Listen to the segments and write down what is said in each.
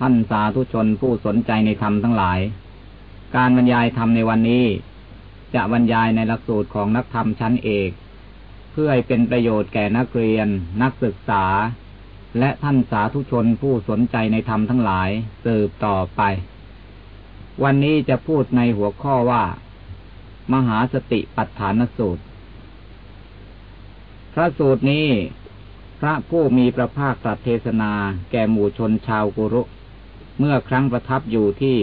ท่านสาธุชนผู้สนใจในธรรมทั้งหลาย การบรรยายธรรมในวันนี้ จะบรรยายในหลักสูตรของนักธรรมชั้นเอก เพื่อให้เป็นประโยชน์แก่นักเรียน นักศึกษา และท่านสาธุชนผู้สนใจในธรรมทั้งหลายสืบต่อไป วันนี้จะพูดในหัวข้อว่า มหาสติปัฏฐานสูตร พระสูตรนี้พระผู้มีพระภาคตรัสเทศนาแก่หมู่ชนชาวกุรุ เมื่อครั้งประทับอยู่ที่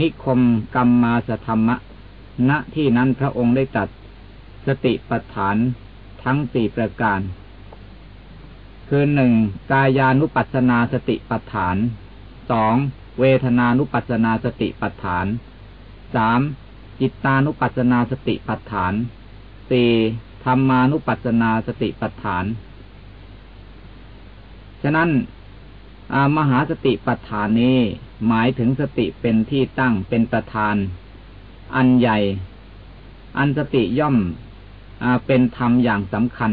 นิคมกรรมมาสธรรมะ ณที่นั้นพระองค์ได้ตัดสติปัฏฐานทั้งสี่ประการ คือหนึ่งกายานุปัสสนาสติปัฏฐานสองเวทนานุปัสสนาสติปัฏฐานสามจิตตานุปัสสนาสติปัฏฐานสี่ธรรมานุปัสสนาสติปัฏฐาน ฉะนั้น มหาสติปัฏฐานนี้ หมายถึงสติเป็นที่ตั้งเป็นประธาน อันใหญ่ อันสติย่อมอเป็นธรรมอย่างสำคัญ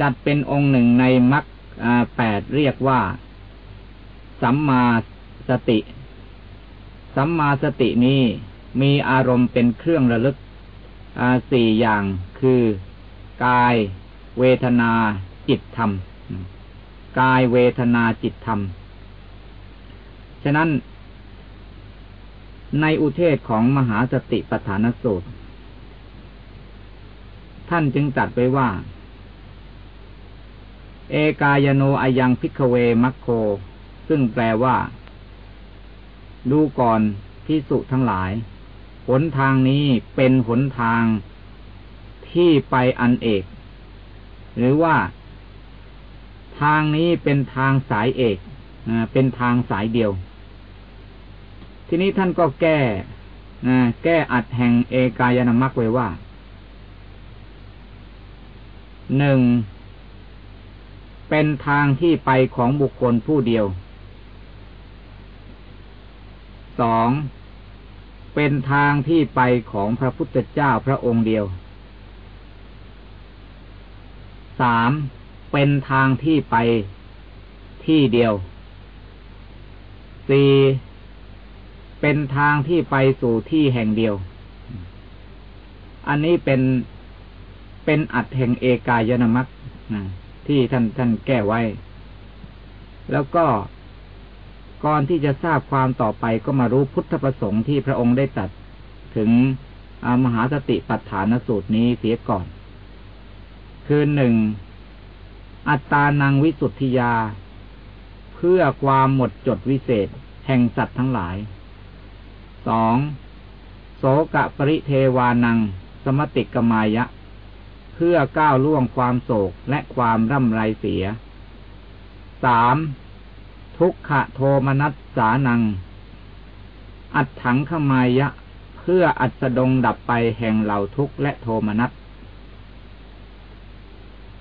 จัดเป็นองค์หนึ่งในมรรคแปดเรียกว่า สัมมาสติ สัมมาสตินี้มีอารมณ์เป็นเครื่องระลึกสี่อย่างคือกาย เวทนา จิตธรรม กายเวทนาจิตธรรม ฉะนั้น ในอุเทศของมหาสติปัฏฐานสูตร ท่านจึงตัดไปว่า เอกายโนอายังพิกเวมัคโค ซึ่งแปลว่า ดูก่อนพิสุทั้งหลาย หนทางนี้เป็นหนทางที่ไปอันเอก หรือว่า ทางนี้เป็นทางสายเอกเป็นทางสายเดียว ทีนี้ท่านก็แก้แก้อัดแห่งเอกายนามักไว้ว่าหนึ่งเป็นทางที่ไปของบุคคลผู้เดียวสองเป็นทางที่ไปของพระพุทธเจ้าพระองค์เดียวสาม เป็นทางที่ไปที่เดียวสี่เป็นทางที่ไปสู่ที่แห่งเดียว อันนี้เป็นเป็นอัดแห่งเอกายนามัคที่ท่านท่านแก้ไว้ แล้วก็ก่อนที่จะทราบความต่อไปก็มารู้พุทธประสงค์ที่พระองค์ได้ตัดถึงมหาสติปัฏฐานสูตรนี้เสียก่อน คือหนึ่ง อัตตานังวิสุทธิยา เพื่อความหมดจดวิเศษ แห่งสัตว์ทั้งหลายสองโสกะปริเทวานัง สมติกมายะ เพื่อก้าวล่วงความโศกและความร่ำไรเสียสามทุกขะโทมนัสสานัง อัดถังขมายะ เพื่ออัสดงดับไปแห่งเหล่าทุกข์และโทมนัส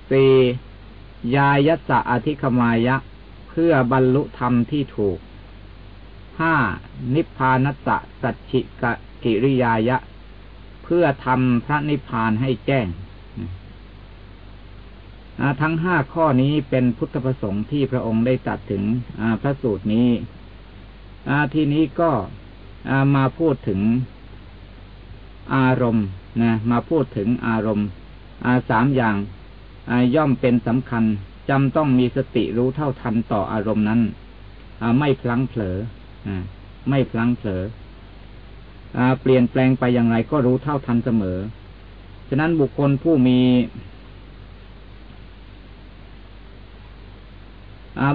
สี่ ยายัสะอธิคมายะ เพื่อบรรลุธรรมที่ถูกห้านิพพานัสสะสัจฉิกกิริยายะ เพื่อทำพระนิพพานให้แจ้ง ทั้งห้าข้อนี้เป็นพุทธประสงค์ที่พระองค์ได้ตัดถึงพระสูตรนี้ทีนี้ก็มาพูดถึงอารมณ์นะมาพูดถึงอารมณ์สามอย่าง ย่อมเป็นสำคัญจำต้องมีสติรู้เท่าทันต่ออารมณ์นั้นไม่พลั้งเผลอไม่พลั้งเผลอเปลี่ยนแปลงไปอย่างไรก็รู้เท่าทันเสมอ ฉะนั้นบุคคลผู้มี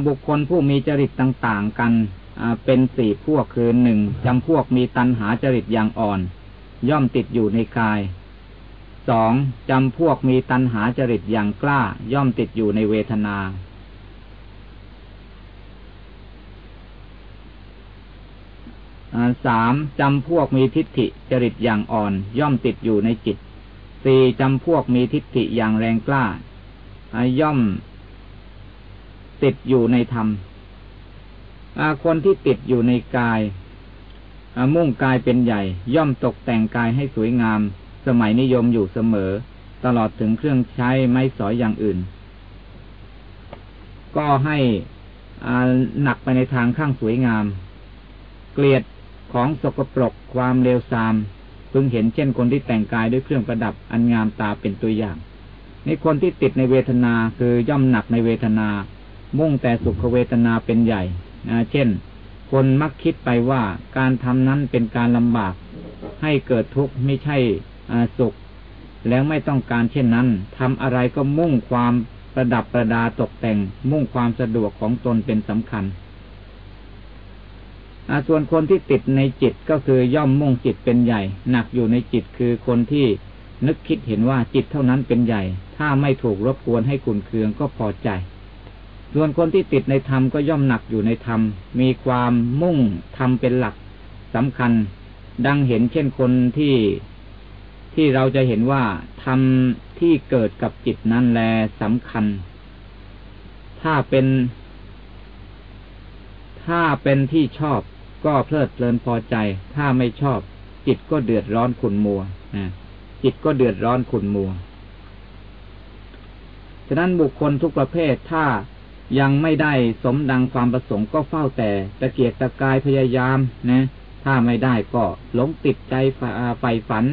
บุคคลผู้มีจริตต่าง ๆ กันเป็นสี่พวกคือหนึ่งจำพวกมีตัณหาจริตอย่างอ่อน ย่อมติดอยู่ในกาย สองจำพวกมีตัณหาจริตอย่างกล้าย่อมติดอยู่ในเวทนาสามจำพวกมีทิฏฐิจริตอย่างอ่อน ย่อมติดอยู่ในจิตสี่จำพวกมีทิฏฐิอย่างแรงกล้า ย่อมติดอยู่ในธรรมคนที่ติดอยู่ในกาย มุ่งกายเป็นใหญ่ ย่อมตกแต่งกายให้สวยงาม สมัยนิยมอยู่เสมอ ตลอดถึงเครื่องใช้ไม้สอยอย่างอื่น ก็ให้หนักไปในทางข้างสวยงาม เกลียดของสกปรกความเลวทรามพึงเห็นเช่นคนที่แต่งกายด้วยเครื่องประดับอันงามตาเป็นตัวอย่าง ในคนที่ติดในเวทนาคือย่อมหนักในเวทนา มุ่งแต่สุขเวทนาเป็นใหญ่เช่น คนมักคิดไปว่าการทำนั้นเป็นการลำบาก ให้เกิดทุกข์ไม่ใช่ สุข แล้วไม่ต้องการเช่นนั้นทำอะไรก็มุ่งความประดับประดาตกแต่ง มุ่งความสะดวกของตนเป็นสำคัญส่วนคนที่ติดในจิตก็คือย่อมมุ่งจิตเป็นใหญ่ หนักอยู่ในจิตคือคนที่นึกคิดเห็นว่าจิตเท่านั้นเป็นใหญ่ ถ้าไม่ถูกรบกวนให้กุนเคืองก็พอใจ ส่วนคนที่ติดในธรรมก็ย่อมหนักอยู่ในธรรม มีความมุ่งธรรมเป็นหลักสำคัญ ดังเห็นเช่นคนที่ ที่เราจะเห็นว่าธรรมที่เกิดกับจิตนั้นแลสำคัญ ถ้าเป็น ถ้าเป็นที่ชอบก็เพลิดเพลินพอใจ ถ้าไม่ชอบ จิตก็เดือดร้อนขุนมัวจิตก็เดือดร้อนขุนมัวฉะนั้นบุคคลทุกประเภทถ้ายังไม่ได้สมดังความประสงค์ก็เฝ้าแต่ตะเกียกตะกายพยายามนะ ถ้าไม่ได้ก็หลงติดใจไฟฝัน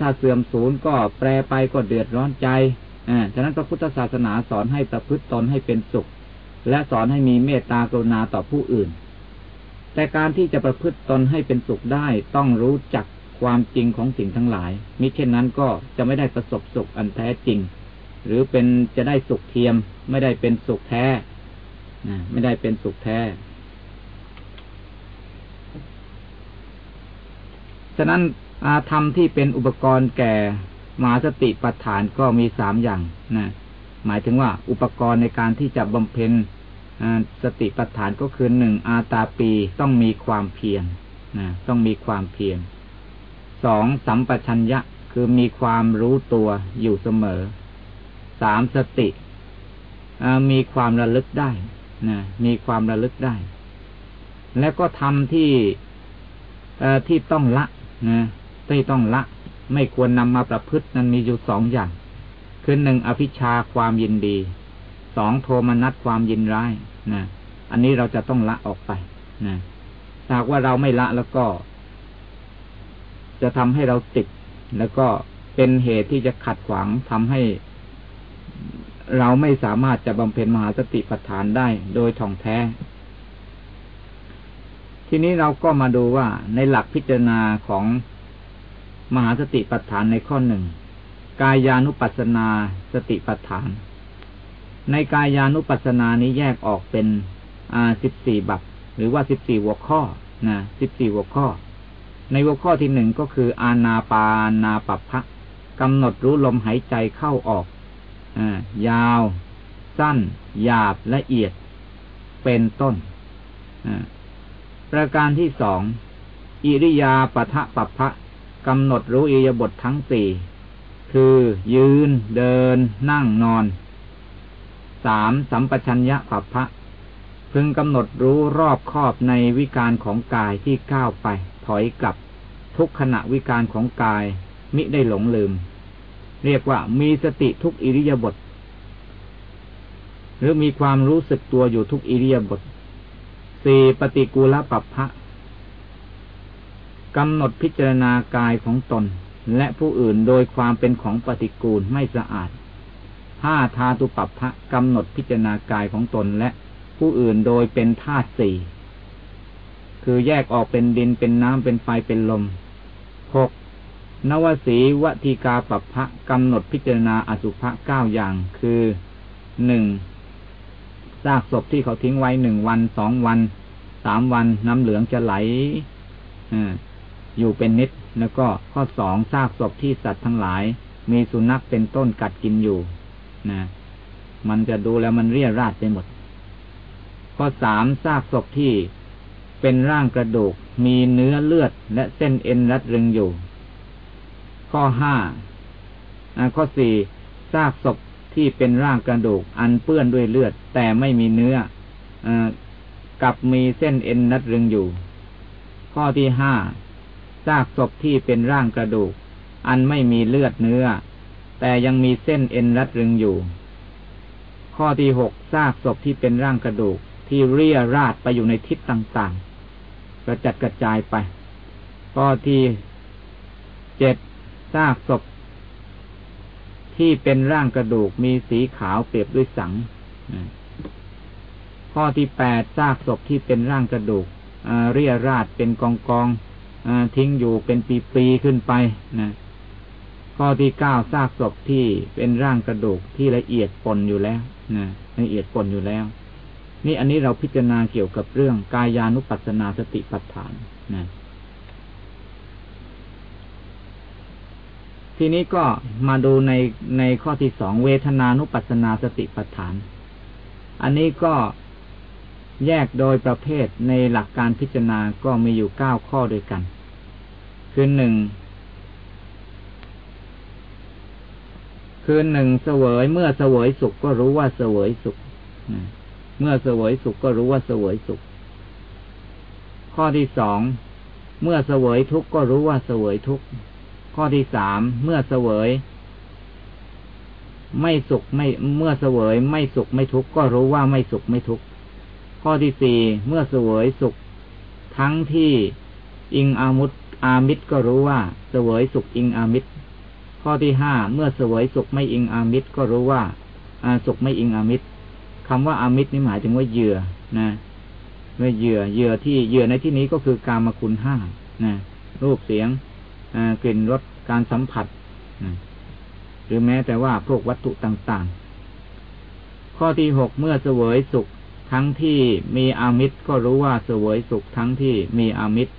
ถ้าเสื่อมสูญก็แปรไปก็เดือดร้อนใจฉะนั้นพระพุทธศาสนาสอนให้ประพฤติตนให้เป็นสุข และสอนให้มีเมตตากรุณาต่อผู้อื่น แต่การที่จะประพฤติตนให้เป็นสุขได้ต้องรู้จักความจริงของสิ่งทั้งหลาย มิเช่นนั้นก็จะไม่ได้ประสบสุขอันแท้จริง หรือเป็นจะได้สุขเทียม ไม่ได้เป็นสุขแท้นะไม่ได้เป็นสุขแท้ฉะนั้น อาธรรมที่เป็นอุปกรณ์แก่มหาสติปัฏฐานก็มีสามอย่างนะหมายถึงว่าอุปกรณ์ในการที่จะบำเพ็ญสติปัฏฐานก็คือหนึ่งอาตาปีต้องมีความเพียรนะต้องมีความเพียรสองสัมปชัญญะคือมีความรู้ตัวอยู่เสมอสามสติมีความระลึกได้นะมีความระลึกได้ แล้วก็ทำที่ที่ต้องละนะ ที่ต้องละ ไม่ควรนำมาประพฤตินั้นมีอยู่สองอย่าง คือหนึ่งอภิชาความยินดี สองโทมนัสความยินร้ายนะอันนี้เราจะต้องละออกไปนะหากว่าเราไม่ละแล้วก็ จะทำให้เราติด แล้วก็เป็นเหตุที่จะขัดขวางทำให้ เราไม่สามารถจะบำเพ็ญมหาสติปัฏฐานได้โดยท่องแท้ทีนี้เราก็มาดูว่าในหลักพิจารณาของ มหาสติปัฏฐานในข้อหนึ่งกายานุปัสสนาสติปัฏฐาน ในกายานุปัสสนานี้แยกออกเป็นอ่าสิบสี่บัพหรือว่าสิบสี่หัวข้อนะสิบสี่หัวข้อ ในหัวข้อที่หนึ่งก็คือ อาณาปานาปัพะกำหนดรู้ลมหายใจเข้าออกอยาว สั้น หยาบละเอียด เป็นต้นประการที่สองอิริยาปะทะปัพะ กำหนดรู้อิยบททั้งสี่คือยืนเดินนั่งนอนสามสัมปชัญญะปัพะพึงกำหนดรู้รอบครอบในวิการของกายที่ก้าวไป ถอยกลับ ทุกขณะวิการของกาย มิได้หลงลืม เรียกว่ามีสติทุกอิริยาบถหรือมีความรู้สึกตัวอยู่ทุกอิริยาบถสี่ปฏิกูลปัปพะ กำหนดพิจารณากายของตน และผู้อื่นโดยความเป็นของปฏิกูลไม่สะอาดห้าทาตุปัปพะกำหนดพิจารณากายของตนและผู้อื่นโดยเป็นธาตุสี่คือแยกออกเป็นดินเป็นน้ำเป็นไฟเป็นลมหกนวสีวติกาปัพพะกำหนดพิจารณาอสุภะเก้าอย่าง คือหนึ่งซากศพที่เขาทิ้งไว้หนึ่งวันสองวันสามวันน้ำเหลืองจะไหล อยู่เป็นนิด แล้วก็ข้อสองซากศพที่สัตว์ทั้งหลาย มีสุนัขเป็นต้นกัดกินอยู่นะมันจะดูแล้วมันเรียราดไปหมด ข้อสามซากศพที่เป็นร่างกระดูก มีเนื้อเลือดและเส้นเอ็นรัดรึงอยู่ ข้อห้าข้อสี่ซากศพที่เป็นร่างกระดูก อันเปื้อนด้วยเลือด แต่ไม่มีเนื้ออกับมีเส้นเอ็นรัดรึงอยู่ ข้อที่ห้า ซากศพที่เป็นร่างกระดูก อันไม่มีเลือดเนื้อ แต่ยังมีเส้นเอ็นรัดรึงอยู่ ข้อที่หกซากศพที่เป็นร่างกระดูก ที่เรียราดไปอยู่ในทิศต่างๆ กระจัดกระจายไป ข้อที่เจ็ดซากศพ ที่เป็นร่างกระดูกมีสีขาวเปรียบด้วยสังข้อที่แปดซากศพที่เป็นร่างกระดูกเรียราดเป็นกองกอง ทิ้งอยู่เป็นปีๆขึ้นไปนะข้อที่เก้าซากศพที่เป็นร่างกระดูกที่ละเอียดปนอยู่แล้วนะละเอียดปนอยู่แล้ว นี่อันนี้เราพิจารณาเกี่ยวกับเรื่องกายานุปัสสนาสติปัฏฐานนะทีนี้ก็มาดูในในข้อที่สองเวทนานุปัสสนาสติปัฏฐาน อันนี้ก็แยกโดยประเภทในหลักการพิจารณาก็มีอยู่เก้าข้อด้วยกัน คือหนึ่งคือหนึ่งเสวยเมื่อเสวยสุขก็รู้ว่าเสวยสุขเมื่อเสวยสุขก็รู้ว่าเสวยสุข ข้อที่สองเมื่อเสวยทุกข์ก็รู้ว่าเสวยทุกข์ข้อที่สามเมื่อเสวย ไม่สุขไม่เมื่อเสวย ไม่สุขไม่ทุกข์ก็รู้ว่าไม่สุขไม่ทุกข์ข้อที่สี่เมื่อเสวยสุข ทั้งที่อิงอามุต อามิตรก็รู้ว่าเสวยสุขอิงอามิตร ข้อที่ห้าเมื่อเสวยสุขไม่อิงอามิตรก็รู้ว่าอาสุขไม่อิงอามิตรคำว่าอามิตรนี่หมายถึงว่าเหยื่อนะเมื่เหยื่อเหยื่อที่เหยื่อในที่นี้ก็คือกามคุณห้านะรูปเสียงกลิ่นรสการสัมผัสหรือแม้แต่ว่าพวกวัตถุต่างๆ ข้อที่หกเมื่อเสวยสุขทั้งที่มีอามิตรก็รู้ว่าเสวยสุขทั้งที่มีอามิตร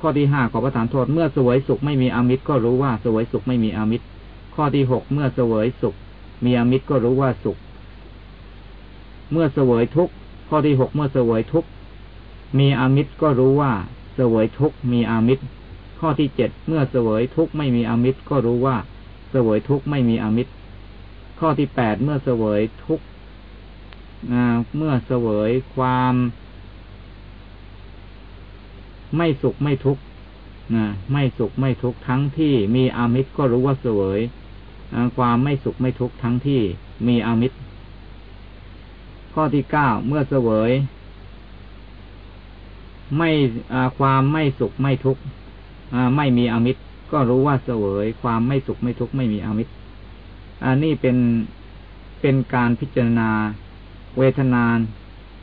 ข้อที่ห้าขอประทานโทษเมื่อสวยสุขไม่มีอมิตรก็รู้ว่าสวยสุขไม่มีอมิตร ข้อที่หกเมื่อสวยสุข มีอมิตรก็รู้ว่าสุข เมื่อสวยทุกข้อที่หกเมื่อสวยทุกมีอมิตรก็รู้ว่าสวยทุกมีอมิตร ข้อที่เจ็ดเมื่อสวยทุกไม่มีอมิตรก็รู้ว่าสวยทุกไม่มีอมิตร ข้อที่แปดเมื่อสวยทุกเมื่อเสวยความ ไม่สุขไม่ทุกข์นะไม่สุขไม่ทุกข์ทั้งที่มีอามิตรก็รู้ว่าเสวยความไม่สุขไม่ทุกข์ทั้งที่มีอามิตร ข้อที่เก้าเมื่อเสวย ไม่ความไม่สุขไม่ทุกข์ไม่มีอามิตร ก็รู้ว่าเสวย ความไม่สุขไม่ทุกข์ไม่มีอามิตรอันนี้เป็นเป็นการพิจารณา เวทนาน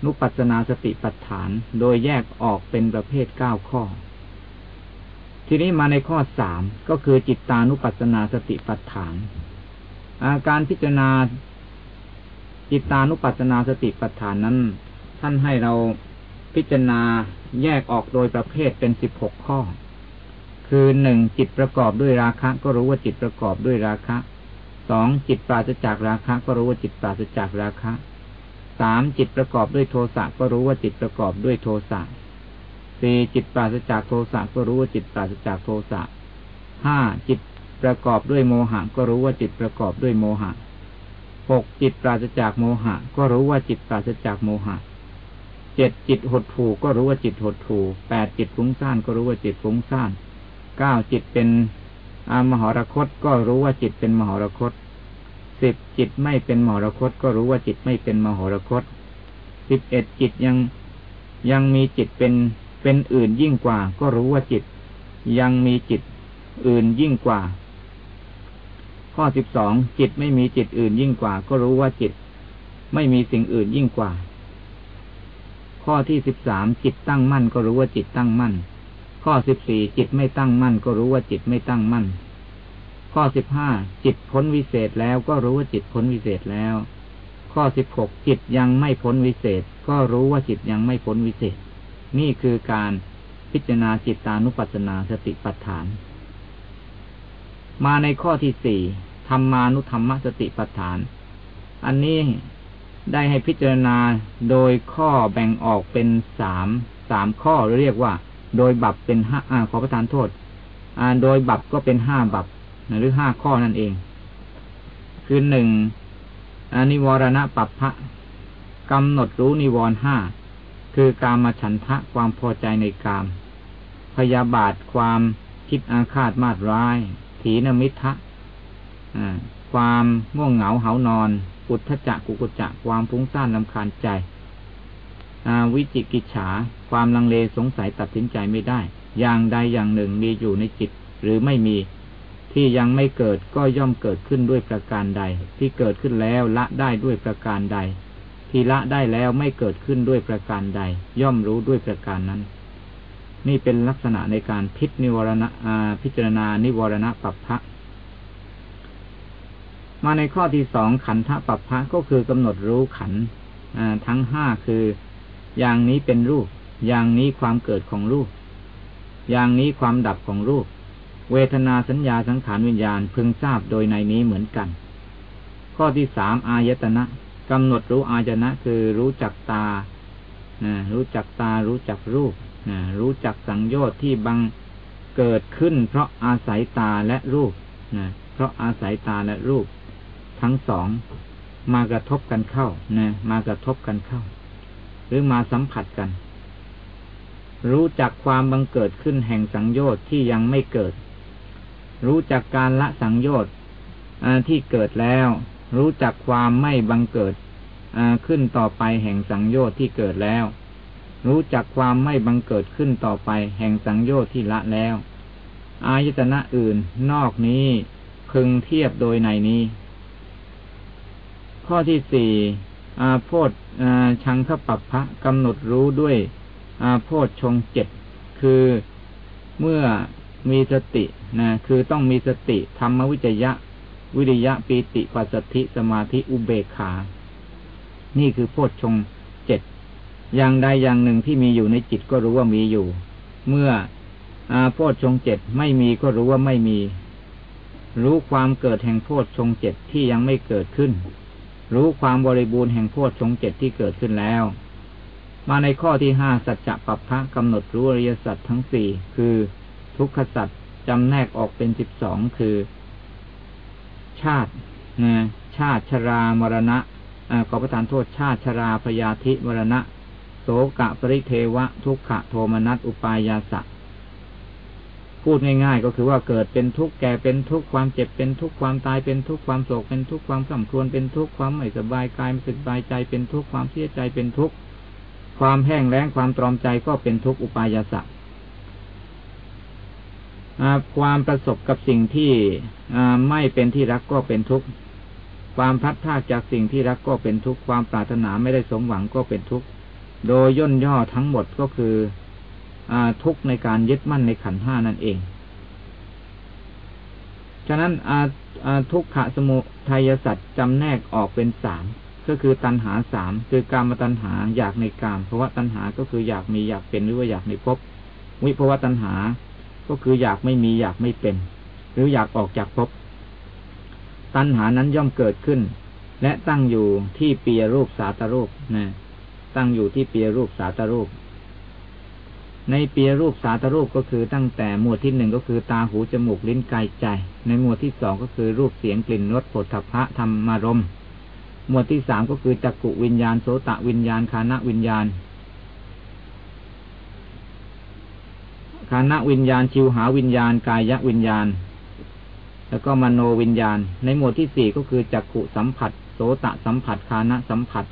นุปัสนาสติปัฏฐาน โดยแยกออกเป็นประเภทเก้าข้อ ทีนี้มาในข้อสามก็คือจิตตานุปัสนาสติปัฏฐาน อาการพิจารณา จิตตานุปัสนาสติปัฏฐานนั้น ท่านให้เราพิจารณาแยกออกโดยประเภทเป็นสิบหกข้อ คือหนึ่งจิตประกอบด้วยราคะ ก็รู้ว่าจิตประกอบด้วยราคะสองจิตปราศจากราคะ ก็รู้ว่าจิตปราศจากราคะ สามจิตประกอบด้วยโทสะก็รู้ว่าจิตประกอบด้วยโทสะสี่จิตปราศจากโทสะก็รู้ว่าจิตปราศจากโทสะห้าจิตประกอบด้วยโมหะก็รู้ว่าจิตประกอบด้วยโมหะหกจิตปราศจากโมหะ ก็รู้ว่าจิตปราศจากโมหะเจ็ดจิตหดถูก็รู้ว่าจิตหดถูแปดจิตฟุ้งซ่านก็รู้ว่าจิตฟุ้งซ่านเก้าจิตเป็นอมหรคตก็รู้ว่าจิตเป็นมหรคต สิบจิตไม่เป็นมหรคตก็รู้ว่าจิตไม่เป็นมหรคตสิบเอ็ดจิตยังยังมีจิตเป็นเป็นอื่นยิ่งกว่า ก็รู้ว่าจิต ยังมีจิตอื่นยิ่งกว่า ข้อสิบสองจิตไม่มีจิตอื่นยิ่งกว่า ก็รู้ว่าจิต ไม่มีสิ่งอื่นยิ่งกว่า ข้อที่สิบสามจิตตั้งมั่นก็รู้ว่าจิตตั้งมั่น ข้อสิบสี่จิตไม่ตั้งมั่น ก็รู้ว่าจิตไม่ตั้งมั่น ข้อสิบห้าจิตพ้นวิเศษแล้วก็รู้ว่าจิตพ้นวิเศษแล้ว ข้อสิบหกจิตยังไม่พ้นวิเศษ ก็รู้ว่าจิตยังไม่พ้นวิเศษ นี่คือการพิจารณาจิตตานุปัสสนาสติปัฏฐาน มาในข้อที่สี่ธรรมานุธรรมสติปัฏฐาน อันนี้ได้ให้พิจารณาโดยข้อแบ่งออกเป็นสามสามข้อเรียกว่า โดยบับเป็นห้าขอประทานโทษโดยบับก็เป็นห้าบับ หรือห้าข้อนั่นเอง คือหนึ่งอนิวรณะปัปพะกำหนดรู้นิวรห้าคือการมาฉันทะความพอใจในกาม พยาบาทความคิดอาฆาตมาดร้าย ถีนมิทะความง่วงเหงาเหานอน อุทธจักกุกุจักความฟุ้งซ่านลำคาญใจวิจิกิจฉา ความลังเลสงสัยตัดสินใจไม่ได้ อย่างใดอย่างหนึ่งมีอยู่ในจิตหรือไม่มี ที่ยังไม่เกิดก็ย่อมเกิดขึ้นด้วยประการใด ที่เกิดขึ้นแล้วละได้ด้วยประการใด ที่ละได้แล้วไม่เกิดขึ้นด้วยประการใด ย่อมรู้ด้วยประการนั้น นี่เป็นลักษณะในการพิจนิวรณะพิจารณานิวรณะปัปพะมาในข้อที่สองขันธปัปพะก็คือกำหนดรู้ขันทั้งห้าคือ อย่างนี้เป็นรูป อย่างนี้ความเกิดของรูป อย่างนี้ความดับของรูป เวทนาสัญญาสังขารวิญญาณพึงทราบโดยในนี้เหมือนกัน ข้อที่สามอายตนะกำหนดรู้อายตนะคือรู้จักตารู้จักตารู้จักรูปรู้จักสังโยชน์ที่บังเกิดขึ้น เพราะอาศัยตาและรูปเพราะอาศัยตาและรูป ทั้งสองมากระทบกันเข้านะมากระทบกันเข้า หรือมาสัมผัสกัน รู้จักความบังเกิดขึ้นแห่งสังโยชน์ที่ยังไม่เกิด รู้จักการละสังโยชน์ที่เกิดแล้ว รู้จักความไม่บังเกิดขึ้นต่อไปแห่งสังโยชน์ที่เกิดแล้ว รู้จักความไม่บังเกิดขึ้นต่อไปแห่งสังโยชน์ที่ละแล้ว อายตนะอื่นนอกนี้พึงเทียบโดยในนี้ ข้อที่สี่โพธชังขปัปพะกำหนดรู้ด้วยโพธชงเจ็ดคือเมื่อ มีสตินะคือต้องมีสติธรรมวิจยะ วิริยะปีติปัสสธิสมาธิอุเบกขา นี่คือโพธชงเจ็ดอย่างใดอย่างหนึ่งที่มีอยู่ในจิตก็รู้ว่ามีอยู่ เมื่ออาโพธชงเจ็ดไม่มีก็รู้ว่าไม่มี รู้ความเกิดแห่งโพธชงเจ็ดที่ยังไม่เกิดขึ้น รู้ความบริบูรณ์แห่งโพชฌงเจ็ดที่เกิดขึ้นแล้วมาในข้อที่ห้าสัจจะปัปพะกำหนดรู้อริยสัจทั้งสี่คือ ทุกขสัจจำแนกออกเป็นสิบสองคือ ชาตินะชาติชรามรณะขอประทานโทษชาติชราพยาธิมรณะ โสกะปริเทวะ ทุกขะโทมนัสอุปายาสะพูดง่ายๆ ก็คือว่าเกิดเป็นทุกข์แก่เป็นทุกข์ความเจ็บเป็นทุกข์ความตายเป็นทุกข์ความโศกเป็นทุกข์ความสั่ำครวญเป็นทุกข์ความไม่สบายกายไม่สบายใจเป็นทุกข์ความเสียใจเป็นทุกข์ความแห้งแล้งความตรอมใจก็เป็นทุกข์อุปายาสะ ความประสบกับสิ่งที่ไม่เป็นที่รักก็เป็นทุกข์ความพัดพาจากสิ่งที่รักก็เป็นทุกข์ความปรารถนาไม่ได้สมหวังก็เป็นทุกข์โดยย่นย่อทั้งหมดก็คือทุกข์ในการยึดมั่นในขันห้านั่นเอง ฉะนั้นทุกขะสมุทัยสัตว์จำแนกออกเป็นสามก็คือตัณหาสามคือการมตัณหาอยากในกามเพราะว่าตัณหาก็คืออยากมีอยากเป็นหรือว่าอยากในภพวิภวะตัณหา ก็คืออยากไม่มีอยากไม่เป็น หรืออยากออกจากภพตัณหานั้นย่อมเกิดขึ้น และตั้งอยู่ที่เปียรูปสาตรูปนะตั้งอยู่ที่เปียรูปสาตรูป ในเปียรูปสาตรูปก็คือตั้งแต่หมวดที่หนึ่งก็คือตาหูจมูกลิ้นกายใจ ในหมวดที่สองก็คือรูปเสียงกลิ่นรสผลพะธรรมารมหมวดที่สามก็คือจักกุวิญญาณโสตะวิญญาณคานะวิญญาณ คานะวิญญาณชิวหาวิญญาณ กายวิญญาณ แล้วก็มโนวิญญาณ ในหมวดที่สี่ก็คือจักขุสัมผัส โสตะสัมผัสคานะสัมผัส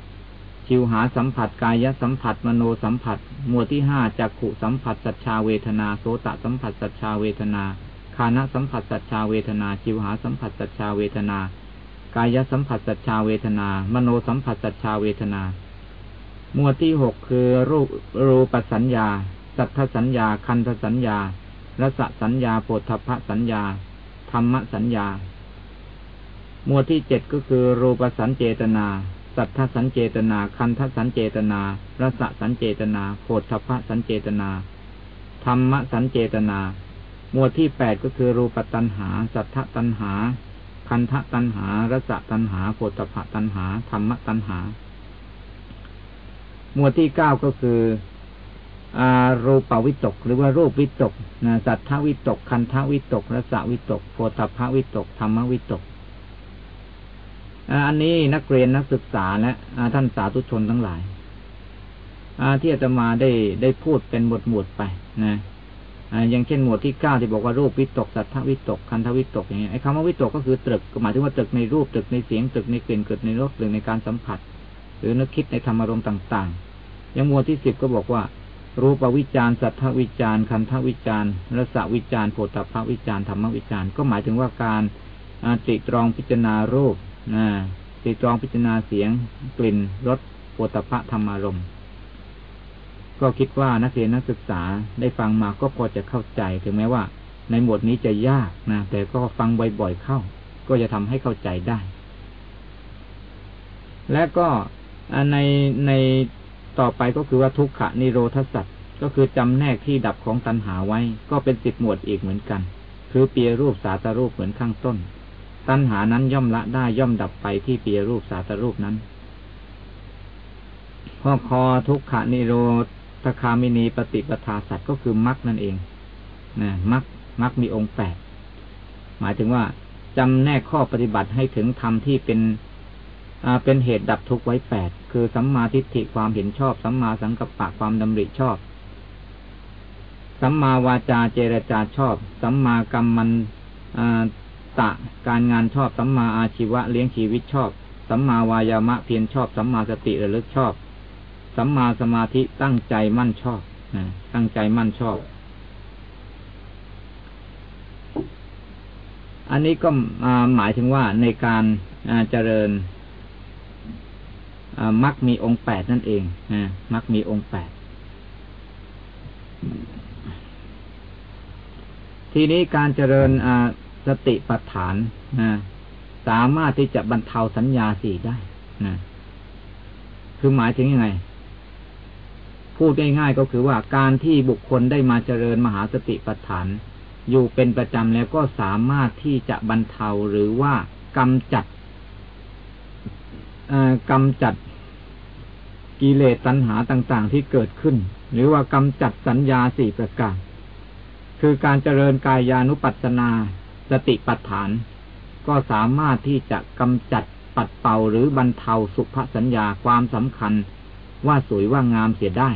ชิวหาสัมผัสกายสัมผัส มโนสัมผัส หมวดที่ห้าจักขุสัมผัสสัจชาเวทนา โสตสัมผัสสัจชาเวทนาคานะสัมผัสสัจชาเวทนา ชิวหาสัมผัสสัจชาเวทนา กายสัมผัสสัจชาเวทนา มโนสัมผัสสัจชาเวทนา หมวดที่หกคือรูปรูปสัญญา สัทธสัญญา คันธสัญญารสสัญญาโพธพสัญญา ธรรมสัญญา หมวดที่เจ็ดก็คือ รูปสัญเจตนา สัทธสัญเจตนา คันทสัญเจตนารสสัญเจตนาโพธพสัญเจตนา ธรรมสัญเจตนา หมวดที่แปดก็คือ รูปตัณหา สัทธตัณหา คันทตัณหารสตัณหาโพธพตัณหา ธรรมตัณหา หมวดที่เก้าก็คือ รูปวิตก หรือว่ารูปวิตกสัทธวิตก คันทวิตกรสวิตกโพธพวิตกธรรมวิตกอันนี้นักเรียนนักศึกษาและท่านสาธุชนทั้งหลายที่อาตมาได้ได้พูดเป็นบทหมวดไปนะอย่างเช่นหมวดที่เก้าที่บอกว่ารูปวิตกสัทธวิตกคันธวิตกอย่างเงี้ยไอ้คำว่าวิตกก็คือตรึกหมายถึงว่าตรึกในรูปตรึกในเสียงตรึกในกลิ่นตรึกในรสตรึกในการสัมผัส หรือนึกคิดในธรรมารมณ์ต่าง ๆ อย่างหมวดที่สิบก็บอกว่า รูปวิจารสัทธวิจารคันธวิจารรสวิจารโผฏฐวิจารธรรมวิจารก็หมายถึงว่าการติตรองพิจารณารูปติตรองพิจารณาเสียง กลิ่นรสโผฏฐธรรมารมณ์ก็คิดว่านักเรียนนักศึกษาได้ฟังมาก็พอจะเข้าใจถึงแม้ว่า ในหมวดนี้จะยากนะแต่ก็ฟังบ่อยๆเข้า ก็จะทำให้เข้าใจได้ และก็ในใน ต่อไปก็คือว่าทุกขะนิโรธสัตว์ก็คือจำแนกที่ดับของตัณหาไว้ ก็เป็นสิบหมวดอีกเหมือนกัน คือเปียรูปสาตรูปเหมือนข้างต้น ตัณหานั้นย่อมละได้ย่อมดับไปที่เปียรูปสาตรูปนั้นข้อคอทุกขะนิโรธคามินีปฏิปทาสัตว์ก็คือมรคนั่นเองนะมรคมรรคมีองค์แปดหมายถึงว่าจำแนกข้อปฏิบัติให้ถึงธรรมที่เป็น เป็นเหตุดับทุกข์ไว้แปดคือสัมมาทิฏฐิความเห็นชอบ สัมมาสังกัปปะความดำริชอบ สัมมาวาจาเจรจาชอบ สัมมากรรมมันตะการงานชอบ สัมมาอาชีวะเลี้ยงชีวิตชอบ สัมมาวายามะเพียรชอบ สัมมาสติระลึกชอบ สัมมาสมาธิตั้งใจมั่นชอบตั้งใจมั่นชอบ อันนี้ก็หมายถึงว่าในการเจริญ มักมีองค์แปดนั่นเองมักมีองค์แปดทีนี้การเจริญสติปัฏฐานสามารถที่จะบรรเทาสัญญาสี่ได้คือหมายถึงยังไง พูดง่ายๆก็คือว่าการที่บุคคลได้มาเจริญมหาสติปัฏฐาน อยู่เป็นประจำแล้วก็สามารถที่จะบรรเทาหรือว่ากำจัดกำจัด กิเลสตัณหาต่างๆ ที่เกิดขึ้น หรือว่ากำจัดสัญญาสี่ประการ คือการเจริญกายานุปัสสนา สติปัฏฐาน ก็สามารถที่จะกำจัดปัดเป่าหรือบรรเทาสุภสัญญาความสำคัญ ว่าสวยว่างามเสียได้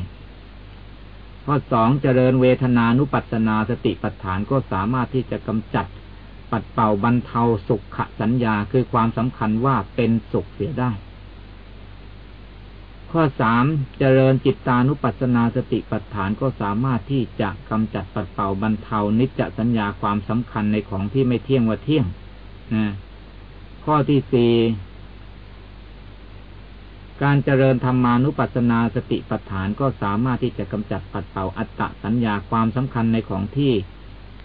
ข้อสองเจริญเวทนานุปัสนาสติปัฏฐานก็สามารถที่จะกำจัดปัดเป่าบรรเทาสุขสัญญาคือความสำคัญว่าเป็นสุขเสียได้ ข้อสามเจริญจิตตานุปัสสนาสติปัฏฐานก็สามารถที่จะกำจัดปัดเป่าบรรเทานิจสัญญาความสำคัญในของที่ไม่เที่ยงว่าเที่ยงนะข้อที่สี่การเจริญธรรมานุปัสสนาสติปัฏฐานก็สามารถที่จะกำจัดปัดเป่าอัตตะสัญญาความสำคัญในของที่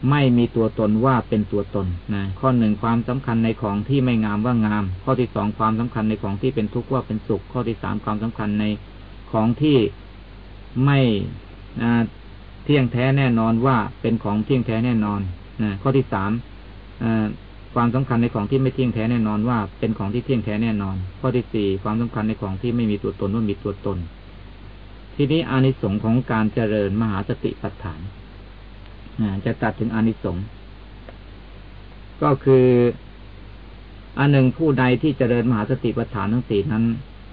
ไม่มีตัวตนว่าเป็นตัวตนนะข้อหนึ่งความสำคัญในของที่ไม่งามว่างาม ข้อที่สองความสำคัญในของที่เป็นทุกข์ว่าเป็นสุข ข้อที่สามความสำคัญในของที่ไม่เที่ยงแท้แน่นอนว่าเป็นของเที่ยงแท้แน่นอนนะข้อที่สามความสำคัญในของที่ไม่เที่ยงแท้แน่นอนว่าเป็นของที่เที่ยงแท้แน่นอน ข้อที่สี่ความสำคัญในของที่ไม่มีตัวตนว่ามีตัวตน ทีนี้อานิสงส์ของการเจริญมหาสติปัฏฐาน จะตัดถึงอนิสงส์ก็คืออันหนึ่งผู้ใดที่เจริญมหาสติปัฏฐานทั้งสี่นั้น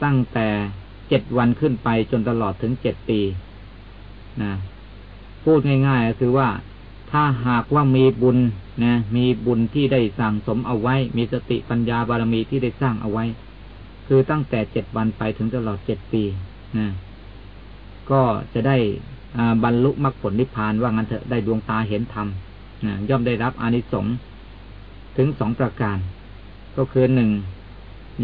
ตั้งแต่เจ็ดวันขึ้นไปจนตลอดถึงเจ็ดปีนะพูดง่ายๆก็คือว่าถ้าหากว่ามีบุญนะมีบุญที่ได้สั่งสมเอาไว้ มีสติปัญญาบารมีที่ได้สร้างเอาไว้ คือตั้งแต่เจ็ดวันไปถึงตลอดเจ็ดปีนะก็จะได้ บรรลุมรรคผลนิพพานว่างั้นเถอะได้ดวงตาเห็นธรรมย่อมได้รับอานิสงส์ถึงสองประการ ก็คือหนึ่ง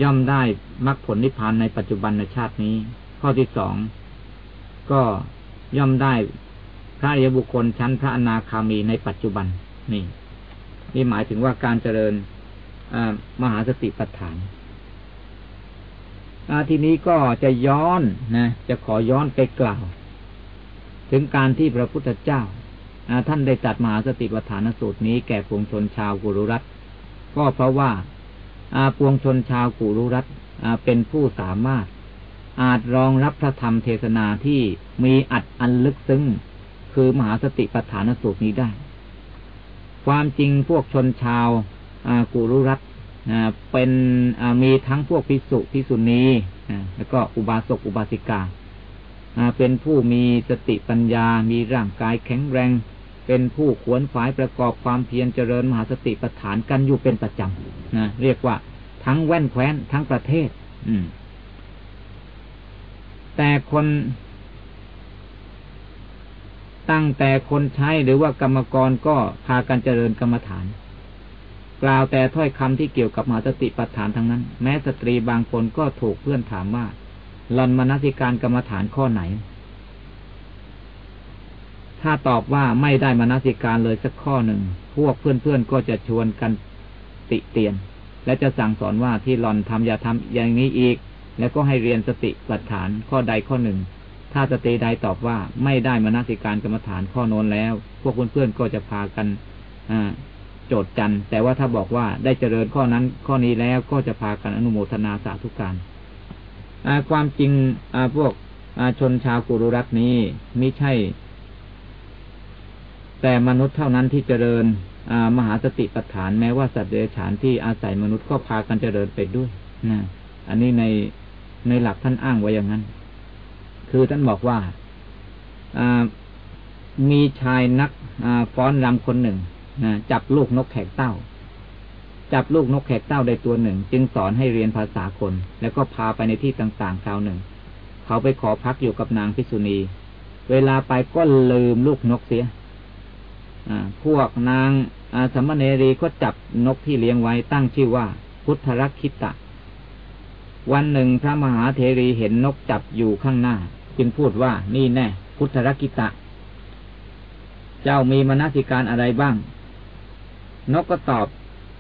ย่อมได้มรรคผลนิพพานในปัจจุบันในชาตินี้ ข้อที่สองก็ย่อมได้พระยบุคคลชั้นพระอนาคามีในปัจจุบันนี่นี่หมายถึงว่าการเจริญมหาสติปัฏฐานทีนี้ก็จะย้อนนะ จะขอย้อนไปกล่าว ถึงการที่พระพุทธเจ้า ท่านได้จัดมหาสติปัฏฐานสูตรนี้แก่ปวงชนชาวกุรุรัตก็เพราะว่าปวงชนชาวกุรุรัตเป็นผู้สามารถ อาจรองรับพระธรรมเทศนาที่มีอัดอันลึกซึ้งคือมหาสติปัฏฐานสูตรนี้ได้ ความจริงพวกชนชาวกุรุรัตเป็นมีทั้งพวกพิสุพิสุณีแล้วก็อุบาสกอุบาสิกา เป็นผู้มีสติปัญญา มีร่างกายแข็งแรง เป็นผู้ขวนฝายประกอบความเพียรเจริญมหาสติปัฏฐานกันอยู่เป็นประจำนะเรียกว่าทั้งแว่นแคว้นทั้งประเทศ อืม แต่คน ตั้งแต่คนใช้หรือว่ากรรมกรก็พากันเจริญกรรมฐาน กล่าวแต่ถ้อยคำที่เกี่ยวกับมหาสติปัฏฐานทั้งนั้น แม้สตรีบางคนก็ถูกเพื่อนถามว่า ลอนมนสิการกรรมฐานข้อไหน ถ้าตอบว่าไม่ได้มนสิการเลยสักข้อหนึ่ง พวกเพื่อนๆก็จะชวนกันติเตียน และจะสั่งสอนว่าที่หลอนทำอย่าทำอย่างนี้อีก แล้วก็ให้เรียนสติปัฏฐานข้อใดข้อหนึ่ง ถ้าสตรีใดตอบว่าไม่ได้มนสิการกรรมฐานข้อโน้นแล้ว พวกเพื่อนๆก็จะพากันโจทย์จันแต่ว่าถ้าบอกว่าได้เจริญข้อนั้นข้อนี้แล้วก็จะพากันอนุโมทนาสาธุการ ความจริงพวกชนชาวกุรุรัตนี้ไม่ใช่ แต่มนุษย์เท่านั้นที่เจริญมหาสติปัฏฐานแม้ว่าสัตว์เดรัจฉานที่อาศัยมนุษย์ก็พากันเจริญไปด้วยนะอันนี้ในในหลักท่านอ้างไว้อย่างนั้น คือท่านบอกว่ามีชายนักฟ้อนรำคนหนึ่งจับลูกนกแขกเต้า จับลูกนกแขกเต้าได้ตัวหนึ่ง จึงสอนให้เรียนภาษาคน แล้วก็พาไปในที่ต่างๆคราวหนึ่ง เขาไปขอพักอยู่กับนางพิษุณี เวลาไปก็ลืมลูกนกเสียพวกนางสมณเณรีก็จับนกที่เลี้ยงไว้ตั้งชื่อว่า พุทธรักคิตะ วันหนึ่งพระมหาเทรีเห็นนกจับอยู่ข้างหน้า จึงพูดว่านี่แน่ พุทธรักคิตะ เจ้ามีมนสิการอะไรบ้าง นกก็ตอบ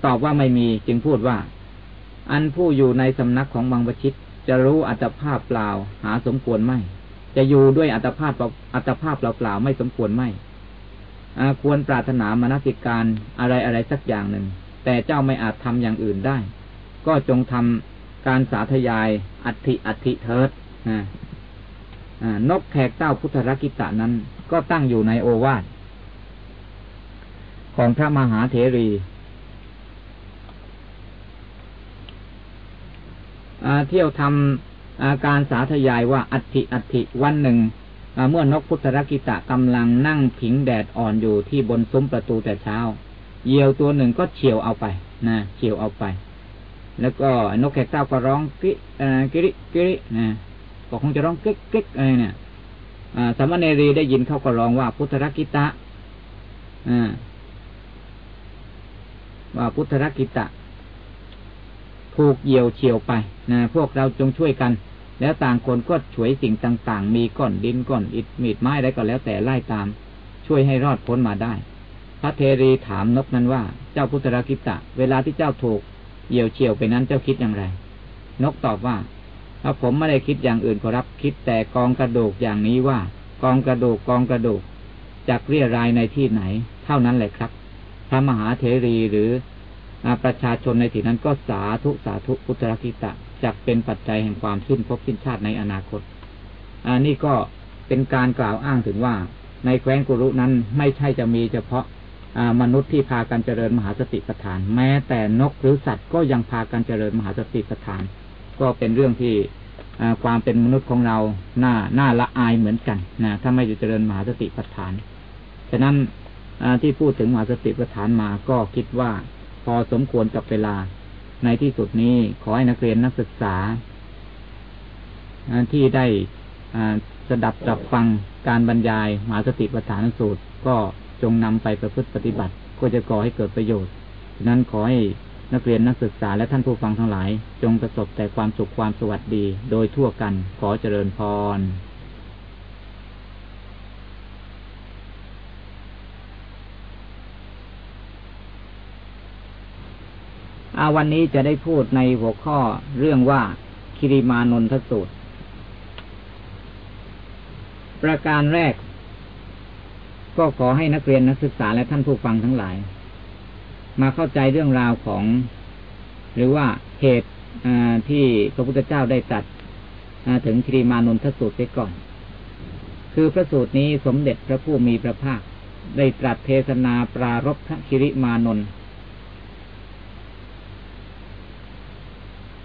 ตอบว่าไม่มีจึงพูดว่า อันผู้อยู่ในสำนักของบางวชิต จะรู้อัตภาพเปล่าหาสมควรไม่ จะอยู่ด้วยอัตภาพอัตภาพเปล่าไม่สมควรไม่ควรปรารถนามนสิการอะไรอะไรสักอย่างหนึ่ง แต่เจ้าไม่อาจทำอย่างอื่นได้ ก็จงทำการสาธยายอัติอัติเทิดนกแขกเต้าพุทธรักิตะนั้น ก็ตั้งอยู่ในโอวาทของพระมหาเถรี เที่ยวทำาการสาธยายว่าอัติอัติวันหนึ่งเมื่อนกพุทธรกิตะกำลังนั่งผิงแดดอ่อนอยู่ที่บนซุ้มประตูแต่เช้าเหยี่ยวตัวหนึ่งก็เฉียวเอาไปนะเฉียวเอาไป แล้วก็นกแขกเต้าก็ร้องกิกิริกิรินะก็คงจะร้องกิ๊กกิ๊กอะไรเนี่ยสามเณรีได้ยินเขาก็ร้องว่าพุทธรกิตะว่าพุทธรกิตะ ถูกเหี่ยวเฉียวไปนะพวกเราจงช่วยกัน แล้วต่างคนก็ช่วยสิ่งต่างๆ มีก้อนดินก้อนอิฐมีดไม้อะไรก็แล้วแต่ไล่ตาม ช่วยให้รอดพ้นมาได้ พระเทรีถามนกนั้นว่า เจ้าพุทธรากิตะ เวลาที่เจ้าถูกเหี่ยวเฉียวไปนั้นเจ้าคิดอย่างไร นกตอบว่าถ้าผมไม่ได้คิดอย่างอื่นขอรับคิดแต่กองกระดูกอย่างนี้ว่า กองกระดูกกองกระดูกจากเรียรายในที่ไหน เท่านั้นแหละครับ พระมหาเทรีหรือ ประชาชนในที่นั้นก็สาธุสาธุพุทธรักิตะจะเป็นปัจจัยแห่งความสิ้นภพสิ้นชาติในอนาคตอันนี้ก็เป็นการกล่าวอ้างถึงว่า ในแคว้นกุรุนั้นไม่ใช่จะมีเฉพาะมนุษย์ที่พากันเจริญมหาสติปัฏฐาน แม้แต่นกหรือสัตว์ก็ยังพากันเจริญมหาสติปัฏฐาน ก็เป็นเรื่องที่ความเป็นมนุษย์ของเราหน้าหน้าละอายเหมือนกันนะถ้าไม่เจริญมหาสติปัฏฐานฉะนั้นที่พูดถึงมหาสติปัฏฐานมาก็คิดว่า พอสมควรกับเวลา ในที่สุดนี้ขอให้นักเรียนนักศึกษา ที่ได้สดับจับฟังการบรรยายมหาสติปัฏฐานสูตร ก็จงนำไปประพฤติปฏิบัติ ก็จะก่อให้เกิดประโยชน์ฉะนั้นขอให้นักเรียนนักศึกษาและท่านผู้ฟังทั้งหลาย จงประสบแต่ความสุขความสวัสดี โดยทั่วกันขอเจริญพร วันนี้จะได้พูดในหัวข้อเรื่องว่าคิริมานนทสูตร ประการแรก ก็ขอให้นักเรียนนักศึกษาและท่านผู้ฟังทั้งหลาย มาเข้าใจเรื่องราวของ หรือว่าเหตุที่พระพุทธเจ้าได้ตัดถึงคิริมานนทสูตรไปก่อน คือพระสูตรนี้สมเด็จพระผู้มีพระภาค ได้ตรัสเทศนาปรารบพระคิริมานนท์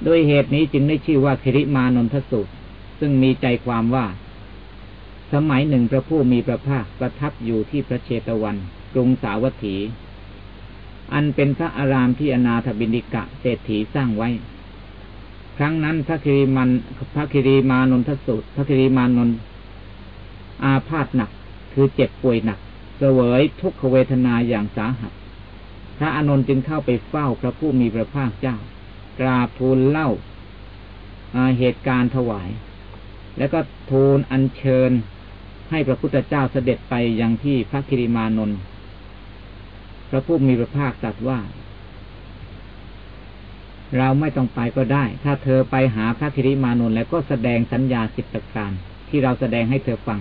โดยเหตุนี้จึงได้ชื่อว่าคิริมานนทสูตร ซึ่งมีใจความว่า สมัยหนึ่งพระผู้มีพระภาคประทับอยู่ที่พระเชตวัน กรุงสาวัตถี อันเป็นพระอารามที่อนาถบินิกะเศรษฐีสร้างไว้ ครั้งนั้นพระคิริมันพระคิริมานนทสุตพระคิริมานนอาพาธหนักคือเจ็บป่วยหนักเสวยทุกขเวทนาอย่างสาหัส พระอานนท์จึงเข้าไปเฝ้าพระผู้มีพระภาคเจ้า กราบทูลเล่าเหตุการณ์ถวาย แล้วก็ทูลอัญเชิญให้พระพุทธเจ้าเสด็จไปยังที่พระคิริมานนท์พระผู้มีพระภาคตรัสว่า เราไม่ต้องไปก็ได้ ถ้าเธอไปหาพระคิริมานนท์แล้วก็แสดงสัญญาสิบประการ ที่เราแสดงให้เธอฟัง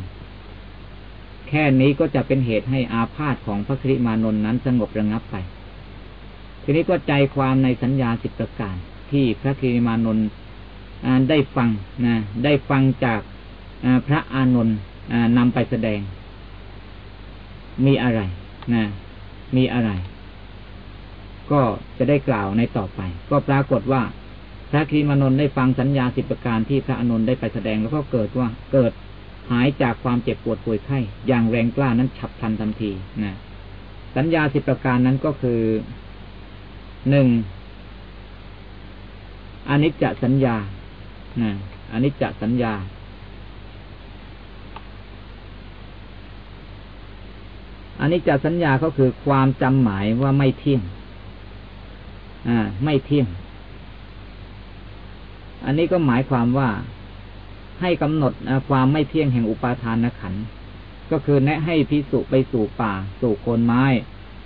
แค่นี้ก็จะเป็นเหตุให้อาพาธของพระคิริมานนท์นั้นสงบระงับไป ทีนี้ก็ใจความในสัญญาสิบประการ ที่พระคิริมานนท์ได้ฟังนะได้ฟังจากพระอานนท์นำไปแสดง มีอะไรนะมีอะไร ก็จะได้กล่าวในต่อไป ก็ปรากฏว่า พระคีมานนท์ได้ฟังสัญญาสิบประการที่พระอานนท์ได้ไปแสดงแล้วก็เกิดว่าเกิดหายจากความเจ็บปวดป่วยไข้อย่างแรงกล้านั้นฉับพลันทันทีนะสัญญาสิบประการนั้นก็คือ หนึ่งอนิจจสัญญานะอนิจจสัญญา อันนี้จะสัญญาก็คือความจำหมายว่าไม่เที่ยง อ่า ไม่เที่ยง อันนี้ก็หมายความว่าให้กำหนดความไม่เที่ยงแห่งอุปาทานขัน ก็คือแนะให้พิสุไปสู่ป่า สู่โคนไม้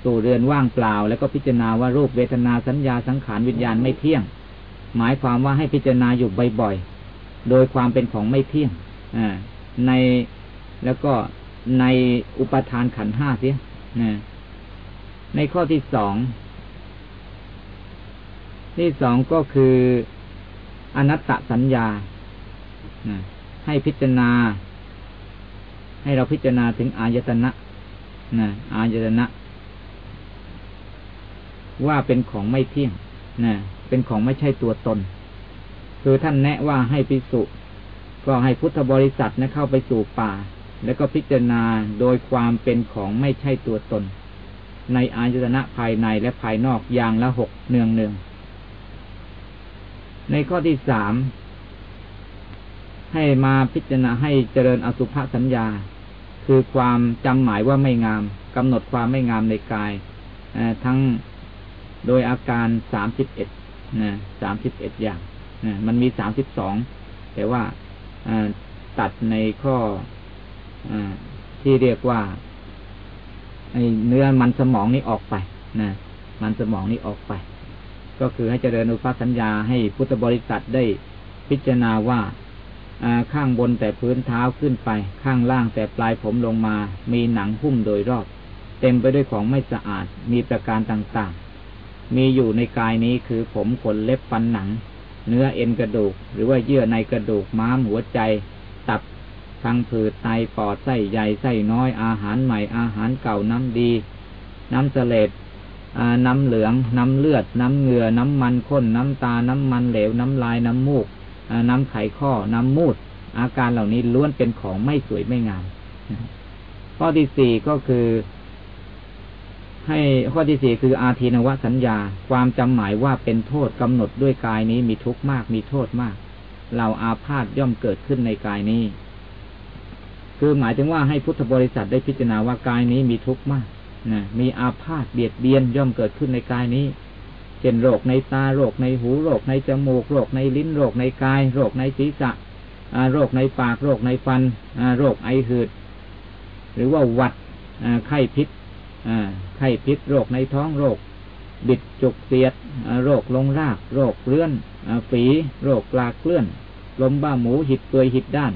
สู่เรือนว่างเปล่า แล้วก็พิจารณาว่ารูปเวทนาสัญญาสังขารวิญญาณไม่เที่ยง หมายความว่าให้พิจารณาอยู่บ่อยๆ โดยความเป็นของไม่เที่ยงอ่าในแล้วก็ในอุปทานขันห้าเสียนะในข้อที่สองที่สองก็คืออนัตตสัญญาให้พิจารณา ให้เราพิจารณาถึงอายตนะนะอายตนะ ว่าเป็นของไม่เที่ยงนะเป็นของไม่ใช่ตัวตน คือท่านแนะว่าให้พิสุก็ให้พุทธบริษัทนะเข้าไปสู่ป่า แล้วก็พิจารณาโดยความเป็นของไม่ใช่ตัวตน ในอายตนะภายในและภายนอกอย่างละหกเนืองเนืองในข้อที่สามให้มาพิจารณาให้เจริญอสุภสัญญา คือความจำหมายว่าไม่งามกำหนดความไม่งามในกายทั้ง โดยอาการสามสิบเอ็ดนะสามสิบเอ็ดอย่างนะมันมีสามสิบสองแต่ว่าตัดในข้อที่เรียกว่าไอเนื้อมันสมองนี้ออกไปนะมันสมองนี้ออกไป ก็คือให้เจริญอุปสัญญาให้พุทธบริษัทได้พิจารณาว่าข้างบนแต่พื้นเท้าขึ้นไป ข้างล่างแต่ปลายผมลงมา มีหนังหุ้มโดยรอบ เต็มไปด้วยของไม่สะอาดมีประการต่างๆ มีอยู่ในกายนี้คือผมขนเล็บฟันหนัง เนื้อเอ็นกระดูก หรือว่าเยื่อในกระดูกม้ามหัวใจ ตับทังผืดไตปอดไส้ใหญ่ไส้น้อยอาหารใหม่อาหารเก่าน้ำดี น้ำเสลดน้ำเหลือง น้ำเลือด น้ำเหงื่อ น้ำมันข้น น้ำตา น้ำมันเหลว น้ำลาย น้ำมูก น้ำไขข้อ น้ำมูด อาการเหล่านี้ล้วนเป็นของไม่สวยไม่งาม ข้อที่สี่ก็คือ ให้ข้อที่สี่คืออาทีนวสัญญา ความจำหมายว่าเป็นโทษกำหนดด้วยกายนี้มีทุกข์มากมีโทษมาก เราอาพาธย่อมเกิดขึ้นในกายนี้ คือหมายถึงว่าให้พุทธบริษัทได้พิจารณาว่ากายนี้มีทุกข์มากนะมีอาพาธเบียดเบียนย่อมเกิดขึ้นในกายนี้เช่นโรคในตาโรคในหูโรคในจมูกโรคในลิ้นโรคในกายโรคในศีรษะโรคในปากโรคในฟันโรคไอหืด หรือว่าหวัดไข้พิษ ไข้พิษโรคในท้องโรค บิดจุกเสียด โรคลงราก โรคเลื่อนฝีโรคกลากเลื่อน ลมบ้าหมูหิดเปื่อยหิดด้าน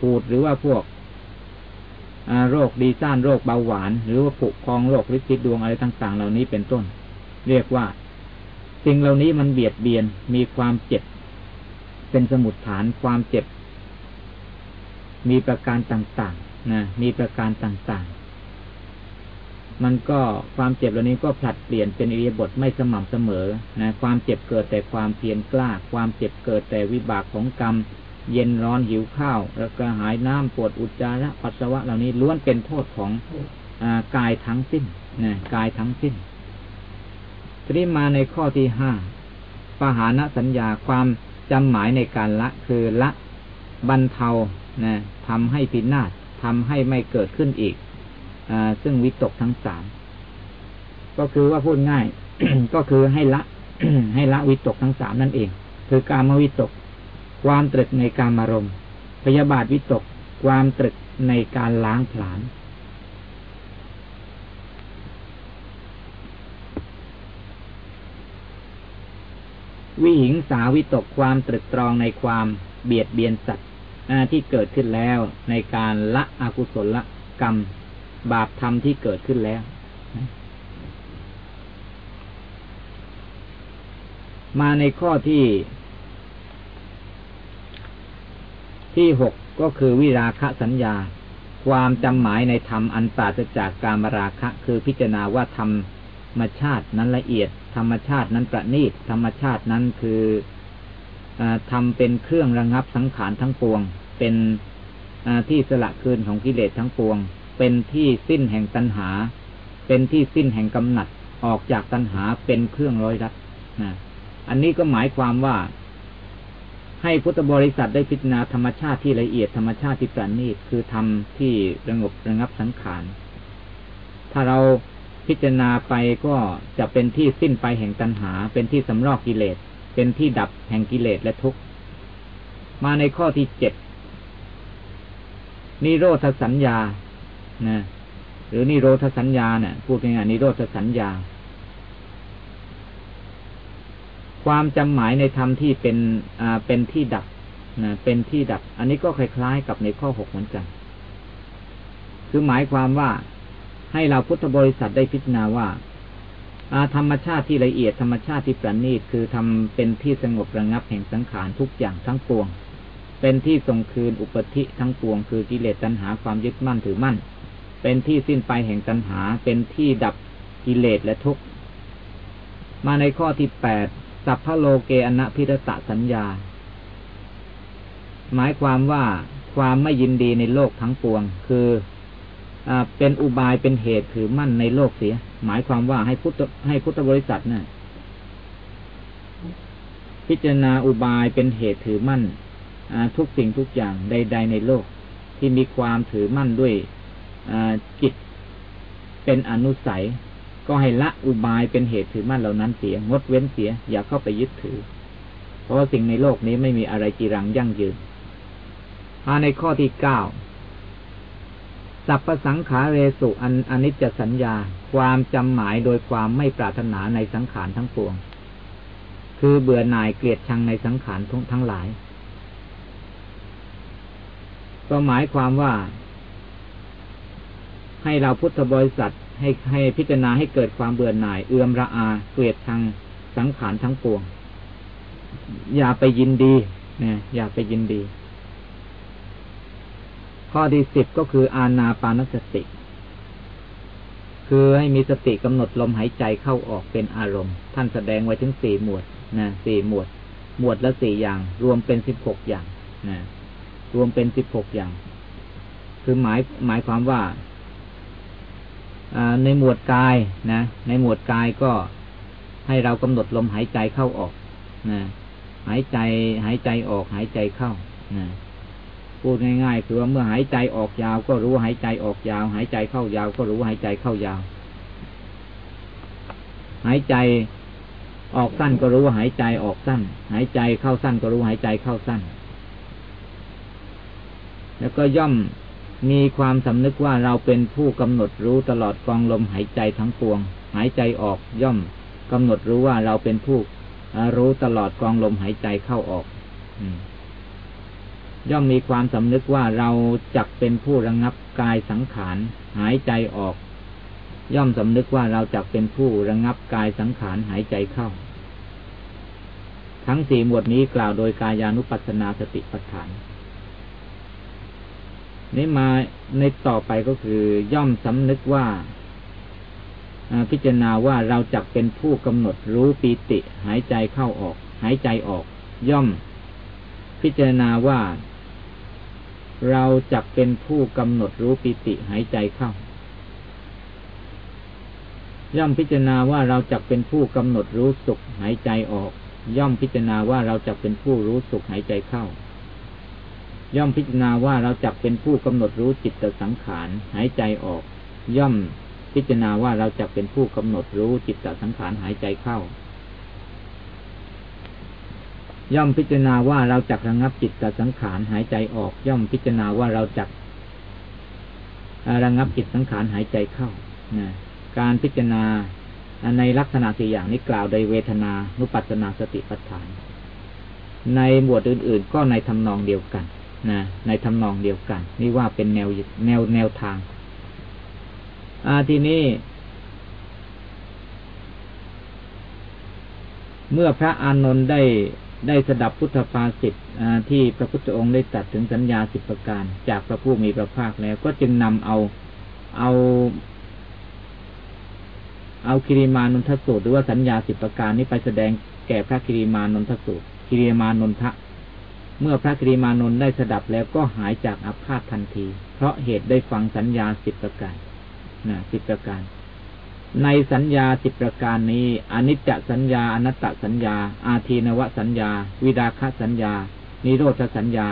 ปูดหรือว่าพวกโรคดีซ่านโรคเบาหวาน หรือว่าผุพองโรคฤทธิ์ดวงอะไรต่าง ๆ เหล่านี้เป็นต้น เรียกว่า สิ่งเหล่านี้มันเบียดเบียนมีความเจ็บ เป็นสมุดฐานความเจ็บ มีประการต่างๆนะมีประการต่างๆ มันก็ความเจ็บเหล่านี้ก็ผลัดเปลี่ยนเป็นอิริยาบถไม่สม่ำเสมอนะความเจ็บเกิดแต่ความเพียรกล้า ความเจ็บเกิดแต่วิบากของกรรม เย็นร้อนหิวข้าวแล้วก็หายน้ำปวดอุจจาระปัสสาวะเหล่านี้ล้วนเป็นโทษของอกายทั้งสิ้นนะกายทั้งสิ้นทีนี้มาในข้อที่ห้าปหานสัญญาความจำหมายในการละคือละบรรเทานะทำให้พินาศทำให้ไม่เกิดขึ้นอีก ซึ่งวิตกทั้งสามก็คือว่าพูดง่าย ก็คือให้ละให้ละวิตกทั้งสามนั่นเอง คือการมวิตก ความตรึกในการมารมพยาบาทวิตก ความตรึกในการล้างผลาญวิหิงสาวิตกความตรึกตรองในความเบียดเบียนสัตว์ที่เกิดขึ้นแล้วในการละอกุศลกรรม บาปธรรมที่เกิดขึ้นแล้ว มาในข้อที่ ที่หกก็คือวิราคะสัญญา ความจำหมายในธรรมอันปราศจากการมราคะ คือพิจารณาว่าธรรมชาตินั้นละเอียด ธรรมชาตินั้นประณีตธรรมชาตินั้นคือทำเป็นเครื่องระงับสังขารทั้งปวง เป็นที่สละคืนของกิเลสทั้งปวง เป็นที่สิ้นแห่งตัณหา เป็นที่สิ้นแห่งกำหนัดออกจากตัณหาเป็นเครื่องร้อยรัดนะอันนี้ก็หมายความว่า ให้พุทธบริษัทได้พิจารณาธรรมชาติที่ละเอียดธรรมชาติที่ประณีตคือธรรมที่ระงบระงับสังขารถ้าเราพิจารณาไปก็จะเป็นที่สิ้นไปแห่งตัณหา เป็นที่สำรอกกิเลส เป็นที่ดับแห่งกิเลสและทุกข์มาในข้อที่เจ็ดนิโรธสัญญา นะหรือนิโรธสัญญาเนะี่ยพูดง่ายๆนิโรธสัญญา ความจำหมายในธรรมที่เป็นอ่าเป็นที่ดับนะเป็นที่ดับ อันนี้ก็คล้ายๆกับในข้อหกเหมือนกัน คือหมายความว่าให้เราพุทธบริษัทได้พิจารณาว่าธรรมชาติที่ละเอียดธรรมชาติที่ประณีตคือทำเป็นที่สงบระงับแห่งสังขารทุกอย่างทั้งปวง เป็นที่ทรงคืนอุปธิทั้งปวง คือกิเลสตัณหาความยึดมั่นถือมั่น เป็นที่สิ้นไปแห่งตัณหา เป็นที่ดับกิเลสและทุกข์ มาในข้อที่แปดสัพพโลเกอนะพิรตะสัญญา หมายความว่าความไม่ยินดีในโลกทั้งปวง คือเป็นอุบายเป็นเหตุถือมั่นในโลกเสีย หมายความว่าให้พุทธให้พุทธบริษัทนะ่ะพิจารณาอุบายเป็นเหตุถือมั่นทุกสิ่งทุกอย่างใด ๆ ในโลกที่มีความถือมั่นด้วย จิตเป็นอนุสัย ก็ให้ละอุบายเป็นเหตุถือมั่นเหล่านั้นเสียงดเว้นเสีย อย่าเข้าไปยึดถือ เพราะสิ่งในโลกนี้ไม่มีอะไรจีรังยั่งยืนมาในข้อที่เก้าสัพพสังขาเรสุอันอนิจจสัญญา ความจำหมายโดยความไม่ปรารถนาในสังขารทั้งปวง คือเบื่อหน่ายเกลียดชังในสังขารทั้งหลาย ก็หมายความว่า ให้เราพุทธบริษัทให้ให้พิจารณาให้เกิดความเบื่อหน่าย เอื่อมระอา เกลียดชังสังขารทั้งปวง อย่าไปยินดีนี่ยอย่าไปยินดี ข้อที่สิบก็คืออาณาปานสติ คือให้มีสติกำหนดลมหายใจเข้าออกเป็นอารมณ์ ท่านแสดงไว้ถึงสี่หมวดนะสี่หมวด หมวดละสี่อย่าง รวมเป็นสิบหกอย่างนะรวมเป็นสิบหกอย่าง คือหมายหมายความว่า ในหมวดกายนะ ในหมวดกายก็ให้เรากำหนดลมหายใจเข้าออกนะหายใจหายใจออกหายใจเข้านะพูดง่ายๆคือว่าเมื่อหายใจออกยาว ก็รู้หายใจออกยาว หายใจเข้ายาว ก็รู้หายใจเข้ายาว หายใจออกสั้นก็รู้ว่าหายใจออกสั้น หายใจเข้าสั้นก็รู้หายใจเข้าสั้น แล้วก็ย่อม มีความสำนึกว่าเราเป็นผู้กำหนดรู้ตลอดกองลมหายใจทั้งปวง หายใจออกย่อมกำหนดรู้ว่าเราเป็นผู้รู้ตลอดกองลมหายใจเข้าออกย่อมมีความสำนึกว่าเราจักเป็นผู้ระงงับกายสังขารหายใจออก ย่อมสำนึกว่าเราจักเป็นผู้ระงงับกายสังขารหายใจเข้า ทั้งสี่หมวดนี้กล่าวโดยกายานุปัสสนาสติปัฏฐาน นี้มาในต่อไปก็คือย่อมสำนึกว่าพิจารณาว่าเราจักเป็นผู้กำหนดรู้ปีติ หายใจเข้าออก หายใจออก ย่อม พิจารณาว่า เราจักเป็นผู้กำหนดรู้ปิติ หายใจเข้า ย่อมพิจารณาว่าเราจะเป็นผู้กำหนดรู้สุขหายใจออก ย่อมพิจารณาว่าเราจะเป็นผู้รู้สุขหายใจเข้า ย่อมพิจารณาว่าเราจะเป็นผู้กำหนดรู้จิตสังขารหายใจออก ย่อมพิจารณาว่าเราจะเป็นผู้กำหนดรู้จิตสังขารหายใจเข้า ย่อมพิจารณาว่าเราจักระงับจิตสังขารหายใจออก ย่อมพิจารณาว่าเราจักระงับจิตสังขารหายใจเข้านะการพิจารณาในลักษณะสี่อย่างนี้กล่าวโดยเวทนานุปัสสนาสติปัฏฐาน ในหมวดอื่น ๆ ก็ในทำนองเดียวกัน นะในทำนองเดียวกัน นี่ว่าเป็นแนวแนวแนวทางอาทีนี้ เมื่อพระอานนท์ได้ได้สดับพุทธภาษิตที่พระพุทธองค์ได้ตัดถึงสัญญาสิบประการ จากพระผู้มีพระภาคแล้ว ก็จึงนำเอาเอาเอาคิริมานนทสูตรหรือว่าสัญญาสิบประการนี้ไปแสดงแก่พระคิริมานนทสูตรคิริมานนทะ เมื่อพระคิริมานนท์ได้สดับแล้วก็หายจากอาพาธทันที เพราะเหตุได้ฟังสัญญาสิบประการนะสิบประการ ในสัญญาสิบประการนี้อนิจจสัญญาอนัตตสัญญา อาทีนวสัญญา วิดาคสัญญา นิโรธสัญญา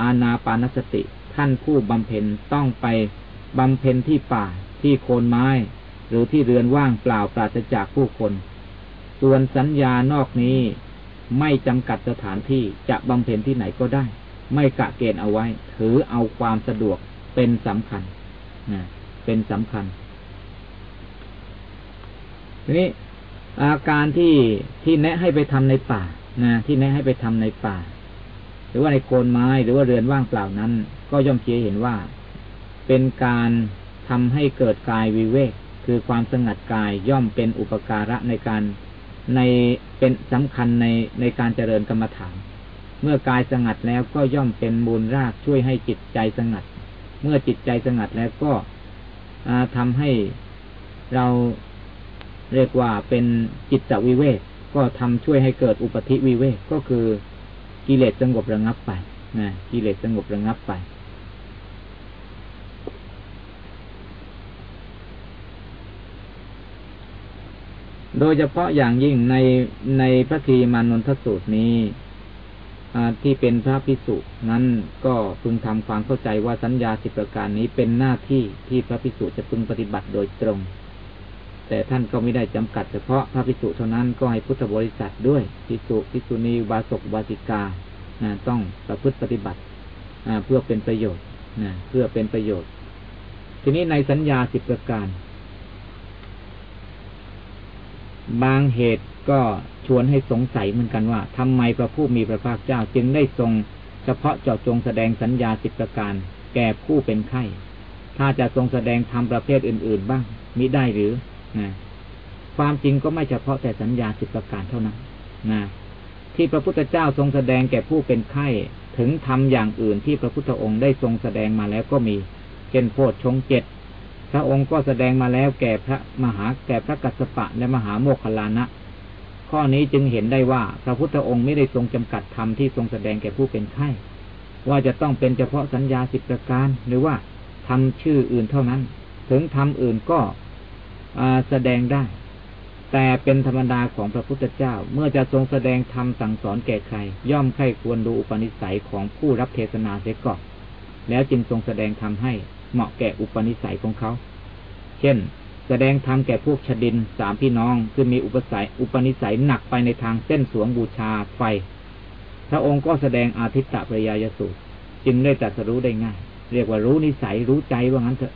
อาณาปานสติ ท่านผู้บำเพ็ญต้องไปบำเพ็ญที่ป่าที่โคนไม้ หรือที่เรือนว่างเปล่าปราศจากผู้คน ส่วนสัญญานอกนี้ ไม่จำกัดสถานที่จะบำเพ็ญที่ไหนก็ได้ ไม่กะเกณฑ์เอาไว้ ถือเอาความสะดวกเป็นสำคัญนะเป็นสำคัญทีนี้อาการที่ที่แนะให้ไปทำในป่านะที่แนะให้ไปทำในป่า หรือว่าในโคนไม้หรือว่าเรือนว่างเปล่านั้น ก็ย่อมเชียเห็นว่า เป็นการทำให้เกิดกายวิเวก คือความสงัดกายย่อมเป็นอุปการะในการ ในเป็นสำคัญในในการเจริญกรรมฐาน เมื่อกายสงัดแล้วก็ย่อมเป็นมูลรากช่วยให้จิตใจสงัด เมื่อจิตใจสงัดแล้วก็ทำให้เราเรียกว่าเป็นจิตวิเวกก็ทำช่วยให้เกิดอุปธิวิเวกก็คือกิเลสสงบระงับไปนะกิเลสสงบระงับไป โดยเฉพาะอย่างยิ่งในในพระคีมานนทสูตรนี้ที่เป็นพระพิสุนั้นก็พึงทำความเข้าใจว่าสัญญาสิบประการนี้เป็นหน้าที่ที่พระพิสุจะพึงปฏิบัติโดยตรง แต่ท่านก็ไม่ได้จำกัดเฉพาะพระพิสุเท่านั้นก็ให้พุทธบริษัทด้วยพิสุพิสุณีวาสกวาสิกาต้องประพฤติปฏิบัติเพื่อเป็นประโยชน์เพื่อเป็นประโยชน์ ทีนี้ในสัญญาสิบประการ บางเหตุก็ชวนให้สงสัยเหมือนกันว่าทำไมพระผู้มีพระภาคเจ้าจึงได้ทรงเฉพาะเจาะจงแสดงสัญญาสิบประการ แก่ผู้เป็นไข้ ถ้าจะทรงแสดงทำประเภทอื่น ๆ บ้างมิได้หรือนะความจริงก็ไม่เฉพาะแต่สัญญาสิบประการเท่านั้นนะที่พระพุทธเจ้าทรงแสดงแก่ผู้เป็นไข้ถึงทำอย่างอื่นที่พระพุทธองค์ได้ทรงแสดงมาแล้วก็มี เช่นโพชฌงเจ็ด พระองค์ก็แสดงมาแล้วแก่พระมหาแก่พระกัสสปะและมหาโมคคลานะ ข้อนี้จึงเห็นได้ว่า พระพุทธองค์ไม่ได้ทรงจำกัดธรรมที่ทรงแสดงแก่ผู้เป็นไข้ว่าจะต้องเป็นเฉพาะสัญญาสิบประการ หรือว่าทำชื่ออื่นเท่านั้น ถึงทำอื่นก็แสดงได้ แต่เป็นธรรมดาของพระพุทธเจ้า เมื่อจะทรงแสดงธรรมสั่งสอนแก่ใคร ย่อมใครควรดูอุปนิสัยของผู้รับเทศนาเสียก่อนแล้วจึงทรงแสดงธรรมให้ เหมาะแก่อุปนิสัยของเขา เช่น แสดงธรรมแก่พวกชดินสามพี่น้องคือมีอุปสัยอุปนิสัยหนักไปในทางเส้นสวงบูชาไฟ พระองค์ก็แสดงอาทิตตปริยายสูตร จึงได้ตรัสรู้ได้ง่าย เรียกว่ารู้นิสัยรู้ใจว่างั้นเถอะ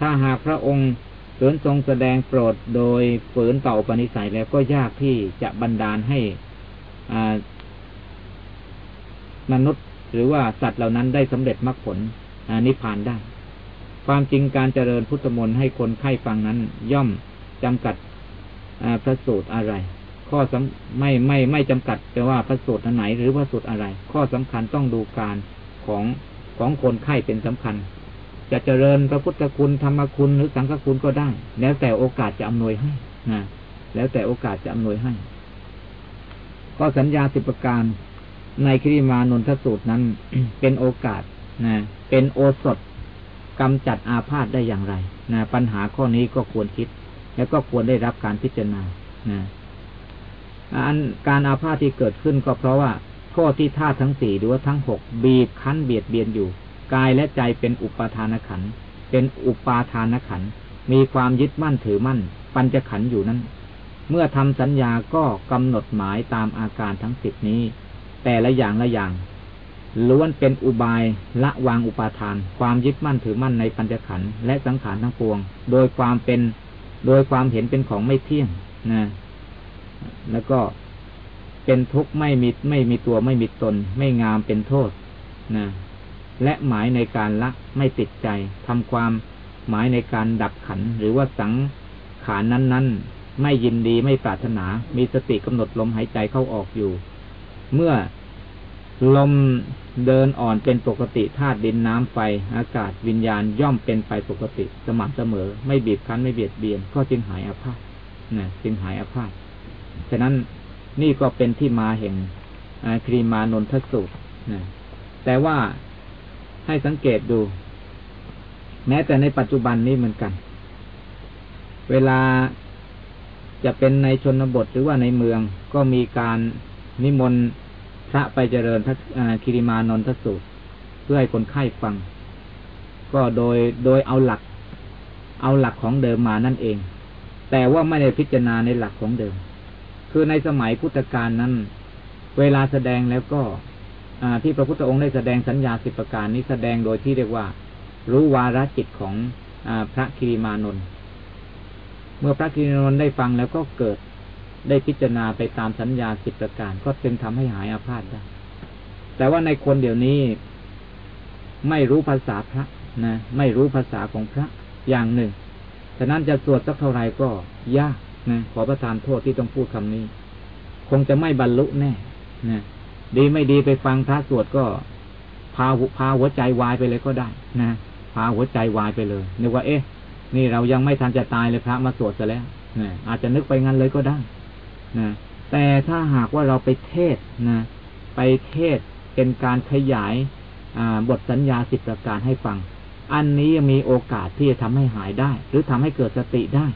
ถ้าหากพระองค์เกินทรงแสดงโปรดโดยฝืนต่ออุปนิสัยแล้วก็ยากที่จะบันดาลให้มนุษย์หรือว่าสัตว์เหล่านั้นได้สำเร็จมรรคผล นิพพานได้ ความจริงการเจริญพุทธมนต์ให้คนไข้ฟังนั้น ย่อมจำกัดพระสูตรอะไร ข้อไม่ไม่ไม่จำกัดแต่ว่าพระสูตรอันไหนหรือพระสูตรอะไร ข้อสำคัญต้องดูการของของคนไข้เป็นสำคัญ จะเจริญพระพุทธคุณธรรมคุณหรือสังฆคุณก็ได้ แล้วแต่โอกาสจะอำนวยให้นะแล้วแต่โอกาสจะอำนวยให้ข้อสัญญาสิบประการในคริมานนทสูตรนั้นเป็นโอกาส นะเป็นโอสถกำจัดอาพาธได้อย่างไรนะปัญหาข้อนี้ก็ควรคิด แล้วก็ควรได้รับการพิจารณานะอันการอาพาธที่เกิดขึ้นก็เพราะว่าโทษที่ธาตุทั้งสี่หรือว่าทั้งหกบีบคั้นเบียดเบียนอยู่ กายและใจเป็นอุปาทานขัน เป็นอุปาทานขัน มีความยึดมั่นถือมั่น ปัญจขันอยู่นั้น เมื่อทำสัญญาก็กำหนดหมายตามอาการทั้งสิบนี้ แต่ละอย่างละอย่าง ล้วนเป็นอุบายละวางอุปาทาน ความยึดมั่นถือมั่นในปัญจขันธ์และสังขารทั้งปวง โดยความเป็นโดยความเห็นเป็นของไม่เที่ยงนะแล้วก็เป็นทุกข์ไม่มีไม่มีตัวไม่มีตน ไม่งามเป็นโทษนะและหมายในการละไม่ติดใจทำความหมายในการดับขัน หรือว่าสังขารนั้น ๆ ไม่ยินดีไม่ปรารถนา มีสติกำหนดลมหายใจเข้าออกอยู่ เมื่อลม เดินอ่อนเป็นปกติธาตุดินน้ำไฟ อากาศวิญญาณย่อมเป็นไปปกติ สม่ำเสมอ ไม่บีบคั้นไม่เบียดเบียน ก็จึงหายอาภาษนะจึงหายอาภาษฉะนั้นนี่ก็เป็นที่มาแห่งครีมานนทสูตรนะแต่ว่าให้สังเกตดู แม้แต่ในปัจจุบันนี้เหมือนกัน เวลาจะเป็นในชนบทหรือว่าในเมืองก็มีการนิมนต์ พระไปเจริญคิริมานนทสูตร เพื่อให้คนไข้ฟัง ก็โดยโดยเอาหลัก เอาหลักของเดิมมานั่นเอง แต่ว่าไม่ได้พิจารณาในหลักของเดิม คือในสมัยพุทธกาลนั้น เวลาแสดงแล้วก็ที่พระพุทธองค์ได้แสดงสัญญาสิบประการนี้แสดงโดยที่เรียกว่า รู้วาระจิตของอพระคิริมานนท์เมื่อพระคิริมานนท์ได้ฟังแล้วก็เกิด ได้พิจารณาไปตามสัญญาสิบประการ ก็จึงทำให้หายอาพาธได้ แต่ว่าในคนเดี๋ยวนี้ ไม่รู้ภาษาพระนะไม่รู้ภาษาของพระอย่างหนึ่งฉะนั้นจะสวดสักเท่าไหร่ก็ยากนะขอประทานโทษที่ต้องพูดคำนี้ คงจะไม่บรรลุแน่นะดีไม่ดีไปฟังพระสวดก็ พาพาหัวใจวายไปเลยก็ได้นะพาหัวใจวายไปเลยนึกว่าเอ๊ะ นี่เรายังไม่ทันจะตายเลยพระมาสวดซะแล้วนะอาจจะนึกไปงั้นเลยก็ได้ นะแต่ถ้าหากว่าเราไปเทศนะไปเทศเป็นการขยายบทสัญญาสิบประการให้ฟัง อันนี้มีโอกาสที่จะทำให้หายได้ หรือทำให้เกิดสติได้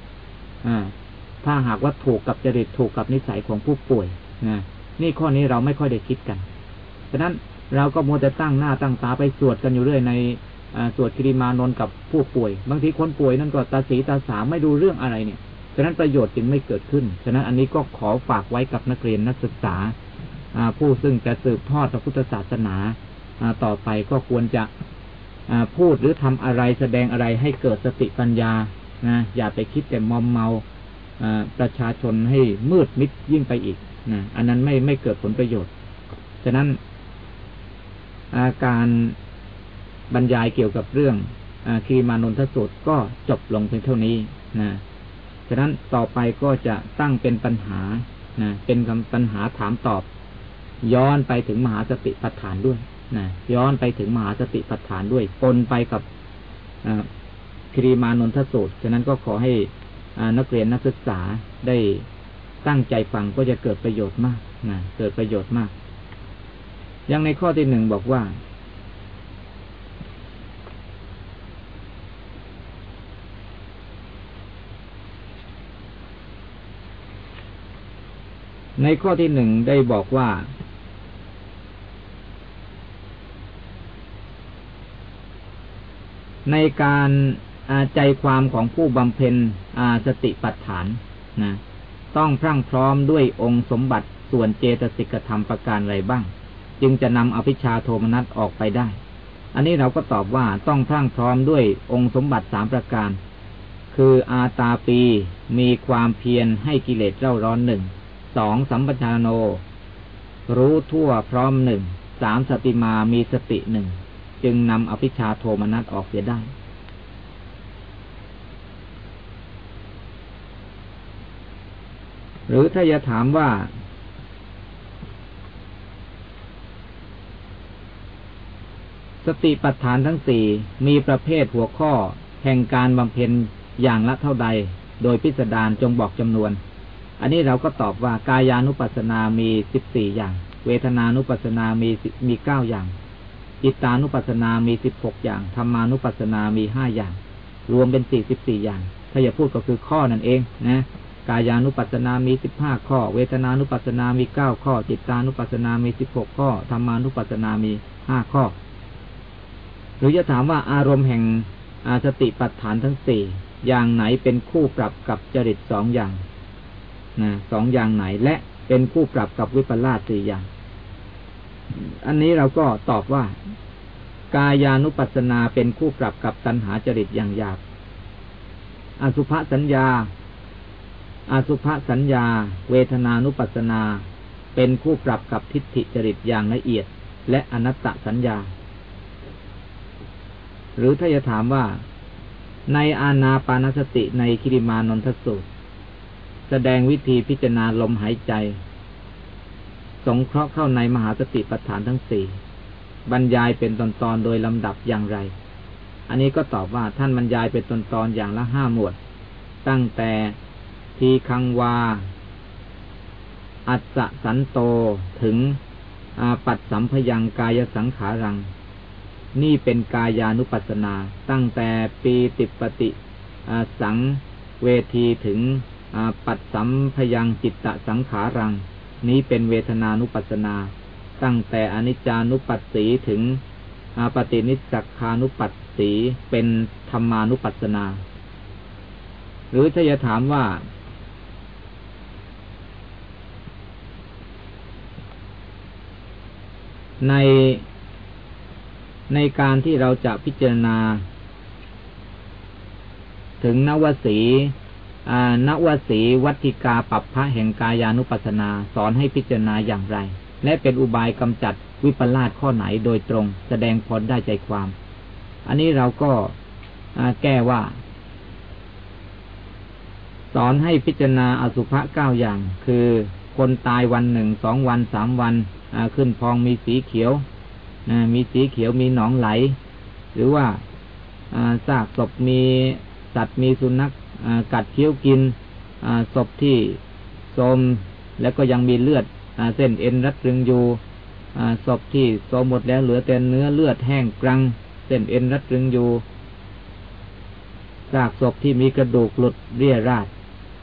ถ้าหากว่าถูกกับจริตถูกกับนิสัยของผู้ป่วยนะนี่ข้อนี้เราไม่ค่อยได้คิดกันฉะนั้นเราก็มัวแต่ตั้งหน้าตั้งตาไปสวดกันอยู่เรื่อยในสวดคิริมานนกับผู้ป่วย บางทีคนป่วยนั่นก็ตาสีตาสามไม่ดูเรื่องอะไรเนี่ย ฉะนั้นประโยชน์จึงไม่เกิดขึ้น ฉะนั้นอันนี้ก็ขอฝากไว้กับนักเรียนนักศึกษา ผู้ซึ่งจะสืบทอดพระพุทธศาสนาต่อไปก็ควรจะพูดหรือทำอะไรแสดงอะไรให้เกิดสติปัญญานะอย่าไปคิดแต่มอมเมาประชาชนให้มืดมิดยิ่งไปอีกนะอันนั้นไม่ไม่เกิดผลประโยชน์ ฉะนั้นอาการบรรยายเกี่ยวกับเรื่องอคีมานนทสูตรก็จบลงเพียงเท่านี้นะ ฉะนั้นต่อไปก็จะตั้งเป็นปัญหานะเป็นคำปัญหาถามตอบ ย้อนไปถึงมหาสติปัฏฐานด้วยนะย้อนไปถึงมหาสติปัฏฐานด้วยปนไปกับครีมานนทสูตรฉะนั้นก็ขอให้นักเรียนนักศึกษาได้ตั้งใจฟังก็จะเกิดประโยชน์มากนะเกิดประโยชน์มากอย่างในข้อที่หนึ่งบอกว่า ในข้อที่หนึ่งได้บอกว่า ในการใจความของผู้บำเพ็ญสติปัฏฐานนะต้องพรั่งพร้อมด้วยองค์สมบัติส่วนเจตสิกธรรมประการอะไรบ้าง จึงจะนำอภิชาโทมนัสออกไปได้ อันนี้เราก็ตอบว่าต้องพรั่งพร้อมด้วยองค์สมบัติสามประการ คืออาตาปีมีความเพียรให้กิเลสเร่าร้อนหนึ่ง สองสัมปชานโน รู้ทั่วพร้อมหนึ่งสามสติมามีสติหนึ่งจึงนำอภิชาโทมนัสออกเสียได้ หรือถ้าจะถามว่า สติปัฏฐานทั้งสี่มีประเภทหัวข้อ แห่งการบำเพ็ญอย่างละเท่าใด โดยพิสดารจงบอกจำนวน อันนี้เราก็ตอบว่ากายานุปัสสนามีสิบสี่อย่าง เวทนานุปัสสนามีมีเก้าอย่างจิตานุปัสสนามีสิบหกอย่างธรรมานุปัสสนามีห้าอย่าง รวมเป็นสี่สิบสี่อย่าง ถ้าอยาพูดก็คือข้อนั่นเองนะกายานุปัสสนามีสิบห้าข้อ เวทนานุปัสสนามีเก้าข้อ จิตานุปัสสนามีสิบหกข้อธรรมานุปัสสนามีห้าข้อ หรือจะถามว่าอารมณ์แห่งอาสติปัฏฐานทั้งสี่อย่างไหนเป็นคู่ปรับกับจริตสองอย่าง สองอย่างไหน และเป็นคู่ปรับกับวิปลาสสี่อย่าง อันนี้เราก็ตอบว่า กายานุปัสสนาเป็นคู่ปรับกับตัณหาจริตอย่างหยาบอสุภสัญญาอาสุภสัญญา เวทนานุปัสนา เป็นคู่ปรับกับทิฏฐิจริตอย่างละเอียด และอนัตตสัญญา หรือถ้าจะถามว่า ในอาณาปานสติในคิริมานนทสูตร แสดงวิธีพิจารณาลมหายใจ สงเคราะห์เข้าในมหาสติปัฏฐานทั้งสี่บรรยายเป็นตอนตอนโดยลำดับอย่างไร อันนี้ก็ตอบว่าท่านบรรยายเป็นตอนตอนอย่างละห้าหมวด ตั้งแต่ทีคังวา อัศสันโตถึงปัดสัมพยังกายสังขารัง นี่เป็นกายานุปัสนา ตั้งแต่ปีติปติสังเวทีถึง ปัดสัมพยังจิตตสังขารัง นี้เป็นเวทนานุปัสนา ตั้งแต่อนิจจานุปัสสีถึงปฏินิจักคานุปัสสีเป็นธรรมานุปัสนา หรือจะถามว่าในในการที่เราจะพิจารณา ถึงนวสี นวสีวัติกาปัปพระแห่งกายานุปัสนา สอนให้พิจารณาอย่างไร และเป็นอุบายกำจัดวิปลาสข้อไหนโดยตรง แสดงพอได้ใจความ อันนี้เราก็แก้ว่า สอนให้พิจารณาอสุภะเก้าอย่าง คือคนตายวันหนึ่งสองวันสามวันขึ้นพองมีสีเขียวมีสีเขียวมีหนองไหล หรือว่าซากศพมีสัตว์มีสุนัข กัดเคี้ยวกินศพที่โทมแล้วก็ยังมีเลือดเส้นเอ็นรัดรึงอยู่ศพที่โทมหมดแล้วเหลือแต่เนื้อเลือดแห้งกรัง เส้นเอ็นรัดรึงอยู่ซากศพที่มีกระดูกหลุดเรี่ยราด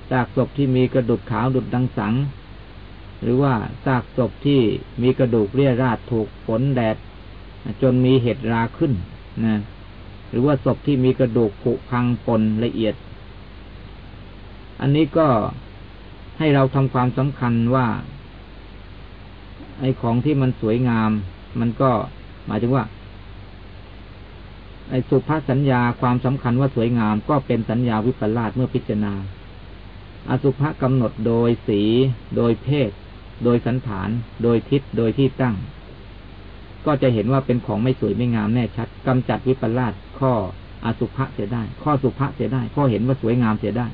ซากศพที่มีกระดูกขาวหลุดดังสัง หรือว่าซากศพที่มีกระดูกเรียราดถูกฝนแดด จนมีเห็ดราขึ้นนะหรือว่าศพที่มีกระดูกผุพังปนละเอียด อันนี้ก็ให้เราทำความสำคัญว่า ไอ้ของที่มันสวยงาม มันก็หมายถึงว่า ไอ้สุภาษสัญญาความสำคัญว่าสวยงาม ก็เป็นสัญญาวิปลาสเมื่อพิจารณา อสุภะกำหนดโดยสี โดยเพศ โดยสันฐาน โดยทิศโดยที่ตั้ง ก็จะเห็นว่าเป็นของไม่สวยไม่งามแน่ชัดกำจัดวิปลาสข้ออสุภะเสียได้ ข้อสุภะเสียได้ ข้อเห็นว่าสวยงามเสียได้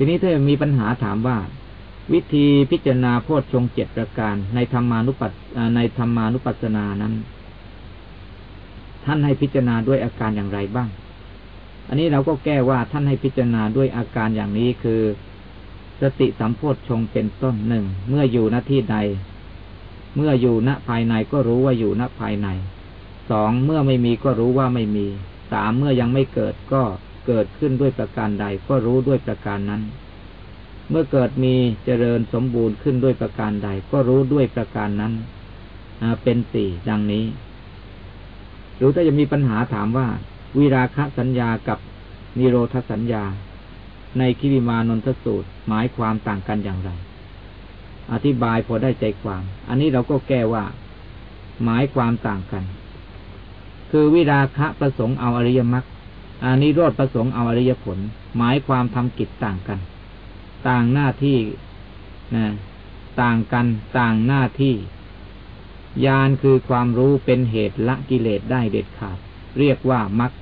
ทีนี้ถ้ามีปัญหาถามว่า วิธีพิจารณาโพชฌงเจ็ดประการในธรรมานุปัสในธรรมานุปัสสนานั้น ท่านให้พิจารณาด้วยอาการอย่างไรบ้าง อันนี้เราก็แก้ว่าท่านให้พิจารณาด้วยอาการอย่างนี้คือ สติสัมโพธชงเป็นต้นหนึ่งเมื่ออยู่ณที่ใด เมื่ออยู่ณภายในก็รู้ว่าอยู่ณภายในสองเมื่อไม่มีก็รู้ว่าไม่มีสามเมื่อยังไม่เกิดก็ เกิดขึ้นด้วยประการใดก็รู้ด้วยประการนั้น เมื่อเกิดมีเจริญสมบูรณ์ขึ้นด้วยประการใด ก็รู้ด้วยประการนั้นเป็นสี่ดังนี้ หรือถ้าจะมีปัญหาถามว่า วิราคะสัญญากับนิโรธสัญญา ในคิริมานนทสูตรหมายความต่างกันอย่างไร อธิบายพอได้ใจความ อันนี้เราก็แก้ว่า หมายความต่างกัน คือวิราคะประสงค์เอาอริยมรรค อาน,นิโรธประสงค์เอาอริยผล หมายความทำกิจต่างกัน ต่างหน้าที่นะต่างกันต่างหน้าที่ญาณคือความรู้เป็นเหตุละกิเลสได้เด็ดขาด เรียกว่ามรรค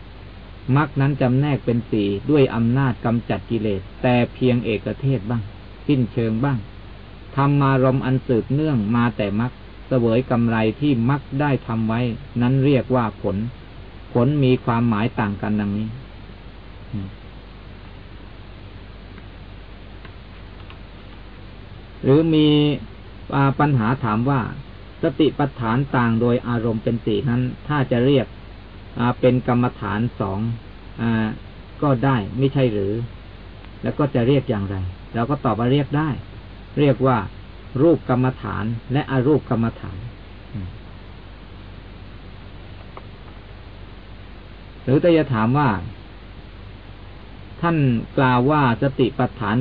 มรรคนั้นจำแนกเป็นสี่ด้วยอำนาจกำจัดกิเลส แต่เพียงเอกเทศบ้าง สิ้นเชิงบ้างทำมารมอันสืบเนื่องมาแต่มรรคเสวยกำไรที่มรรคได้ทำไว้ นั้นเรียกว่าผล ลมีความหมายต่างกันดังนี้หรือมีปัญหาถามว่า สติปัฏฐานต่างโดยอารมณ์เป็นสี่นั้น ถ้าจะเรียกเป็นกรรมฐานสองก็ได้ไม่ใช่หรือ แล้วก็จะเรียกอย่างไรเราก็ตอบว่าเรียกได้ เรียกว่า รูปกรรมฐานและอรูปกรรมฐาน หรือแต่จะถามว่า ท่านกล่าวว่าสติปัฏฐาน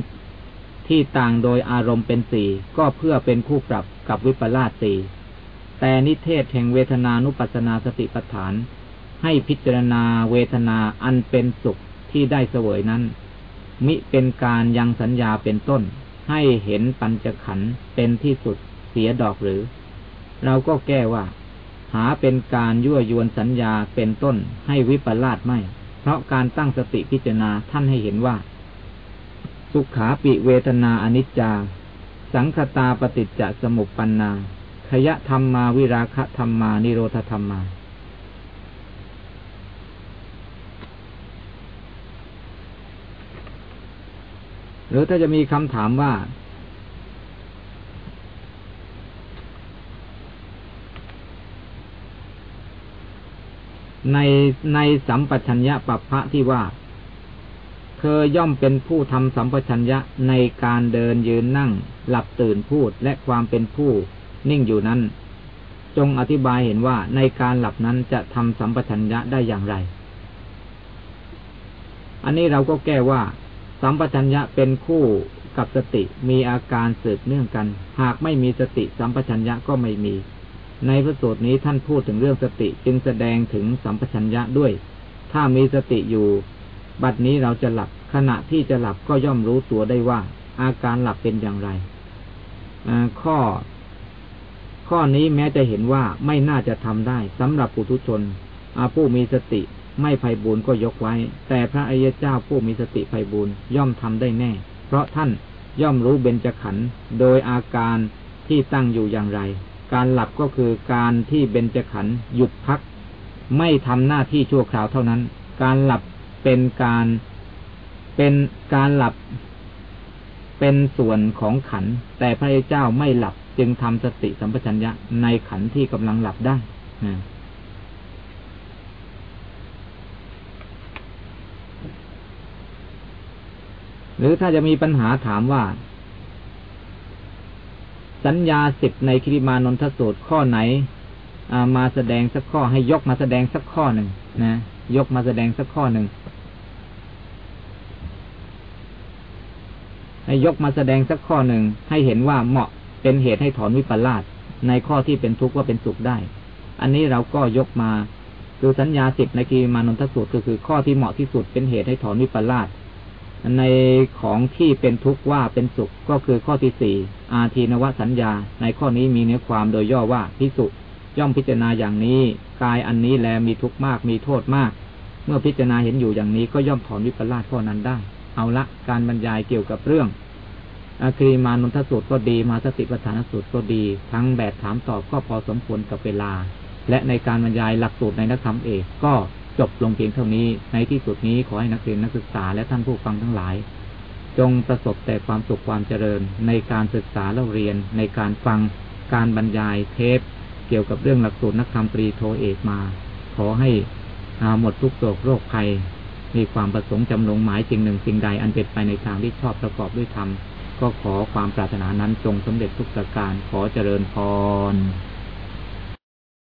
ที่ต่างโดยอารมณ์เป็นสี่ก็เพื่อเป็นคู่ปรับกับวิปลาสสี่แต่นิเทศแห่งเวทนานุปัสนาสติปัฏฐาน ให้พิจารณาเวทนาอันเป็นสุขที่ได้เสวยนั้น มิเป็นการยังสัญญาเป็นต้น ให้เห็นปัญจขันธ์เป็นที่สุดเสียดอกหรือ เราก็แก้ว่า หาเป็นการยั่วยวนสัญญาเป็นต้นให้วิปลาสไม่ เพราะการตั้งสติพิจารณาท่านให้เห็นว่า สุขาปิเวทนาอนิจจา สังคตาปฏิจจสมุปปนนาขยะธรรมมาวิราคะธรรมมานิโรธธรรมมาหรือถ้าจะมีคำถามว่า ในในสัมปชัญญะปัปพะที่ว่า เธอย่อมเป็นผู้ทำสัมปชัญญะในการเดินยืนนั่ง หลับตื่นพูดและความเป็นผู้นิ่งอยู่นั้น จงอธิบายเห็นว่าในการหลับนั้นจะทำสัมปชัญญะได้อย่างไร อันนี้เราก็แก้ว่า สัมปชัญญะเป็นคู่กับสติมีอาการสืบเนื่องกัน หากไม่มีสติสัมปชัญญะก็ไม่มี ในพระสูตรนี้ท่านพูดถึงเรื่องสติจึงแสดงถึงสัมปชัญญะด้วย ถ้ามีสติอยู่ บัดนี้เราจะหลับขณะที่จะหลับก็ย่อมรู้ตัวได้ว่า อาการหลับเป็นอย่างไรข้อ ข้อนี้แม้จะเห็นว่าไม่น่าจะทำได้สำหรับปุถุชนผู้มีสติไม่ไพ่บูรก็ยกไว้ แต่พระอริยเจ้าผู้มีสติไพ่บูรย่อมทำได้แน่ เพราะท่านย่อมรู้เบญจขันธ์โดยอาการที่ตั้งอยู่อย่างไร การหลับก็คือการที่เบญจขันธ์หยุดพัก ไม่ทำหน้าที่ชั่วคราวเท่านั้น การหลับเป็นการเป็นการหลับเป็นส่วนของขัน แต่พระเจ้าไม่หลับจึงทำสติสัมปชัญญะในขันที่กำลังหลับได้หรือถ้าจะมีปัญหาถามว่า สัญญาสิบในคิริมานนทสูตรข้อไหนมาแสดงสักข้อให้ยกมาแสดงสักข้อหนึ่งนะ ยกมาแสดงสักข้อหนึ่งให้ยกมาแสดงสักข้อหนึ่งให้เห็นว่าเหมาะเป็นเหตุให้ถอนวิปลาสในข้อที่เป็นทุกข์ว่าเป็นสุขได้ อันนี้เราก็ยกมาคือสัญญาสิบในกีมานนทสูตรก็คือข้อที่เหมาะที่สุดเป็นเหตุให้ถอนวิปลาส ในของที่เป็นทุกข์ว่าเป็นสุขก็คือข้อที่สี่อาทีนวสัญญา ในข้อนี้มีเนื้อความโดยย่อว่าพิสุย่อมพิจารณาอย่างนี้ กายอันนี้แลมีทุกข์มากมีโทษมาก เมื่อพิจารณาเห็นอยู่อย่างนี้ก็ย่อมถอนวิปลาสข้อนั้นได้ เอาละการบรรยายเกี่ยวกับเรื่องอาครีมานนทสูตรก็ดีมาสติปัฏฐานสูตรก็ดี ทั้งแบบถามตอบก็พอสมควรกับเวลา และในการบรรยายหลักสูตรในนักธรรมเอกก็ จบลงเพียงเท่านี้ ในที่สุดนี้ขอให้นักเรียนนักศึกษาและท่านผู้ฟังทั้งหลาย จงประสบแต่ความสุขความเจริญ ในการศึกษาเล่าเรียน ในการฟังการบรรยายเทป เกี่ยวกับเรื่องหลักสูตรนักธรรมปรีโทเอกมา ขอให้หมดทุกโศกโรคภัย มีความประสงค์จำลงหมายสิ่งหนึ่งสิ่งใดอันเป็นไปในทางที่ชอบประกอบด้วยธรรมก็ขอความปรารถนานั้นจงสำเร็จทุกประการขอเจริญพร